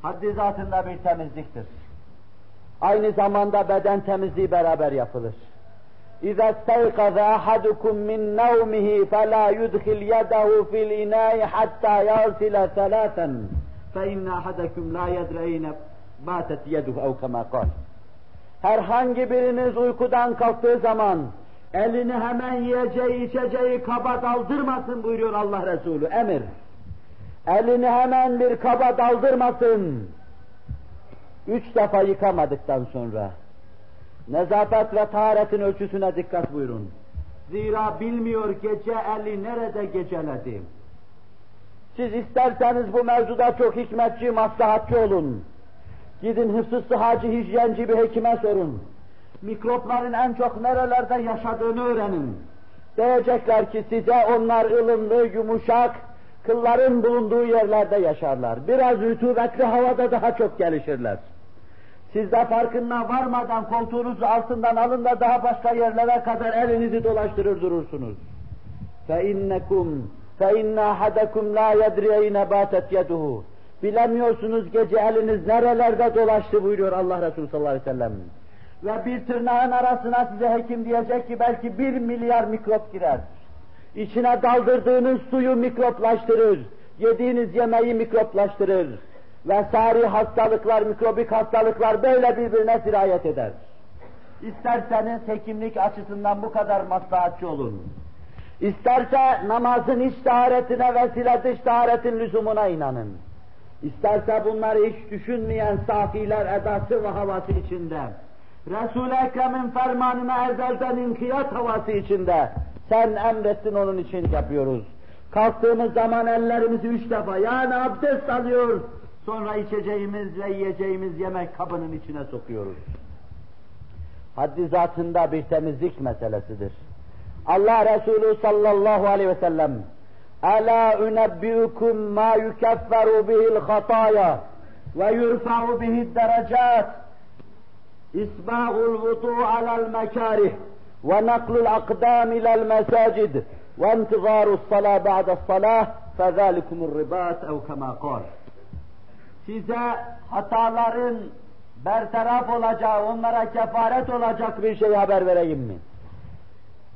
Haddi zatında bir temizliktir. Aynı zamanda beden temizliği beraber yapılır. إذا استيقظ أحدكم من نومه فلا يدخل يده في الإناء حتى يغسل ثلاثا فإن أحدكم لا يدري أين باتت يده أو كما قال Herhangi biriniz uykudan kalktığı zaman elini hemen yiyeceği içeceği kaba daldırmasın buyuruyor Allah Resulü. Emir. Elini hemen bir kaba daldırmasın. Üç defa yıkamadıktan sonra nezafet ve taharetin ölçüsüne dikkat buyurun. Zira bilmiyor gece eli nerede geceledi. Siz isterseniz bu mevzuda çok hikmetçi, maslahatçı olun. Gidin hıfzı sıhacı, hijyenci bir hekime sorun. Mikropların en çok nerelerde yaşadığını öğrenin. Diyecekler ki size onlar ılımlı, yumuşak, kılların bulunduğu yerlerde yaşarlar. Biraz rütubetli havada daha çok gelişirler. Siz de farkına varmadan koltuğunuzu altından alın da daha başka yerlere kadar elinizi dolaştırır durursunuz. فَاِنَّكُمْ فَاِنَّ اَحَدَكُمْ لَا يَدْرِيَيْنَ بَاتَتْ يَدُهُ Bilemiyorsunuz gece eliniz nerelerde dolaştı buyuruyor Allah Resulü sallallahu aleyhi ve sellem. Ve bir tırnağın arasına size hekim diyecek ki belki bir milyar mikrop girer. İçine daldırdığınız suyu mikroplaştırır. Yediğiniz yemeği mikroplaştırır ve sari hastalıklar, mikrobik hastalıklar böyle birbirine sirayet eder. İsterseniz hekimlik açısından bu kadar maslahatçı olun. İsterse namazın iç taharetine vesile dış taharetin lüzumuna inanın. İsterse bunları hiç düşünmeyen safiler edası ve havası içinde, Resul-i Ekrem'in fermanına ezelden inkiyat havası içinde, sen emrettin onun için yapıyoruz. Kalktığımız zaman ellerimizi üç defa, yani abdest alıyor, Sonra içeceğimiz ve yiyeceğimiz yemek kabının içine sokuyoruz. Haddi zatında bir temizlik meselesidir. Allah Resulü sallallahu aleyhi ve sellem Ela unebbiukum ma yukefferu bihil hataya ve yurfa'u bihid derecat isba'ul vudu alel mekarih ve naklul akdam ilel mesacid ve intizaru salah ba'da salah fezalikumur ribat ev kema kal size hataların bertaraf olacağı, onlara kefaret olacak bir şey haber vereyim mi?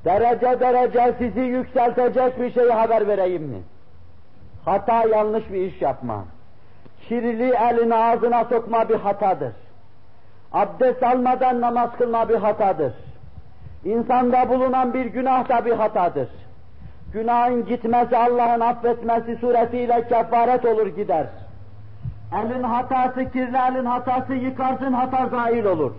Derece derece sizi yükseltecek bir şey haber vereyim mi? Hata yanlış bir iş yapma. kirli elini ağzına sokma bir hatadır. Abdest almadan namaz kılma bir hatadır. İnsanda bulunan bir günah da bir hatadır. Günahın gitmesi Allah'ın affetmesi suretiyle kefaret olur gider. Elin hatası kirli elin hatası yıkarsın hata zahil olur.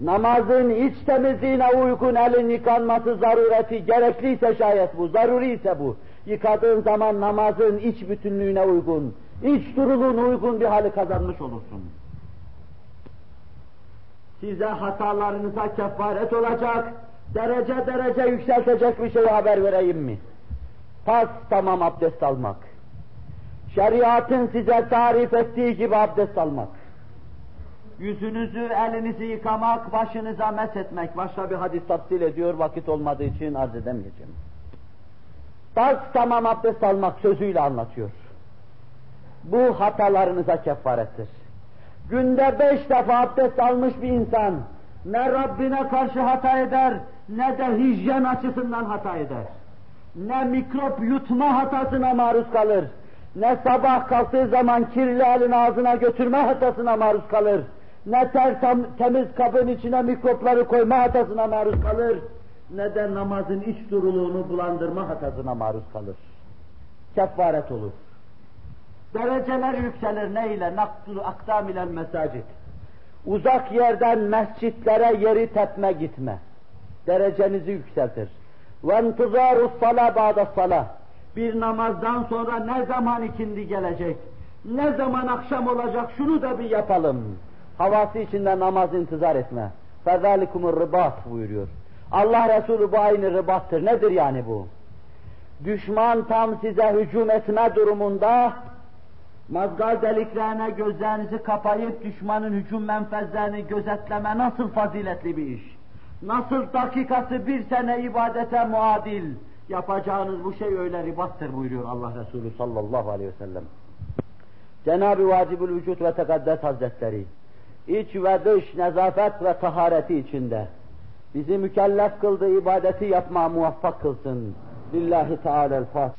Namazın iç temizliğine uygun elin yıkanması zarureti gerekliyse şayet bu, zaruri ise bu. Yıkadığın zaman namazın iç bütünlüğüne uygun, iç duruluğuna uygun bir hali kazanmış olursun. Size hatalarınıza kefaret olacak, derece derece yükseltecek bir şey haber vereyim mi? Pas tamam abdest almak. Şeriatın size tarif ettiği gibi abdest almak. Yüzünüzü, elinizi yıkamak, başınıza meshetmek. Başka bir hadis tafsil ediyor, vakit olmadığı için arz edemeyeceğim. Tas tamam abdest almak sözüyle anlatıyor. Bu hatalarınıza kefarettir. Günde beş defa abdest almış bir insan, ne Rabbine karşı hata eder, ne de hijyen açısından hata eder. Ne mikrop yutma hatasına maruz kalır, ne sabah kalktığı zaman kirli elini ağzına götürme hatasına maruz kalır, ne ter tam, temiz kabın içine mikropları koyma hatasına maruz kalır, ne de namazın iç duruluğunu bulandırma hatasına maruz kalır. Kefaret olur. Dereceler yükselir ne ile? Naktul akdam ile mesacit. Uzak yerden mescitlere yeri tepme gitme. Derecenizi yükseltir. Ve intizaru sala ba'da sala. Bir namazdan sonra ne zaman ikindi gelecek? Ne zaman akşam olacak? Şunu da bir yapalım. Havası içinde namaz intizar etme. Fezalikumur ribat buyuruyor. Allah Resulü bu aynı ribattır. Nedir yani bu? Düşman tam size hücum etme durumunda mazgal deliklerine gözlerinizi kapayıp düşmanın hücum menfezlerini gözetleme nasıl faziletli bir iş. Nasıl dakikası bir sene ibadete muadil. Yapacağınız bu şey öyle ribattır buyuruyor Allah Resulü sallallahu aleyhi ve sellem. Cenab-ı Vacibül Vücut ve Tekaddes Hazretleri, iç ve dış nezafet ve tahareti içinde bizi mükellef kıldığı ibadeti yapma muvaffak kılsın. Lillahi Teala'l-Fatiha.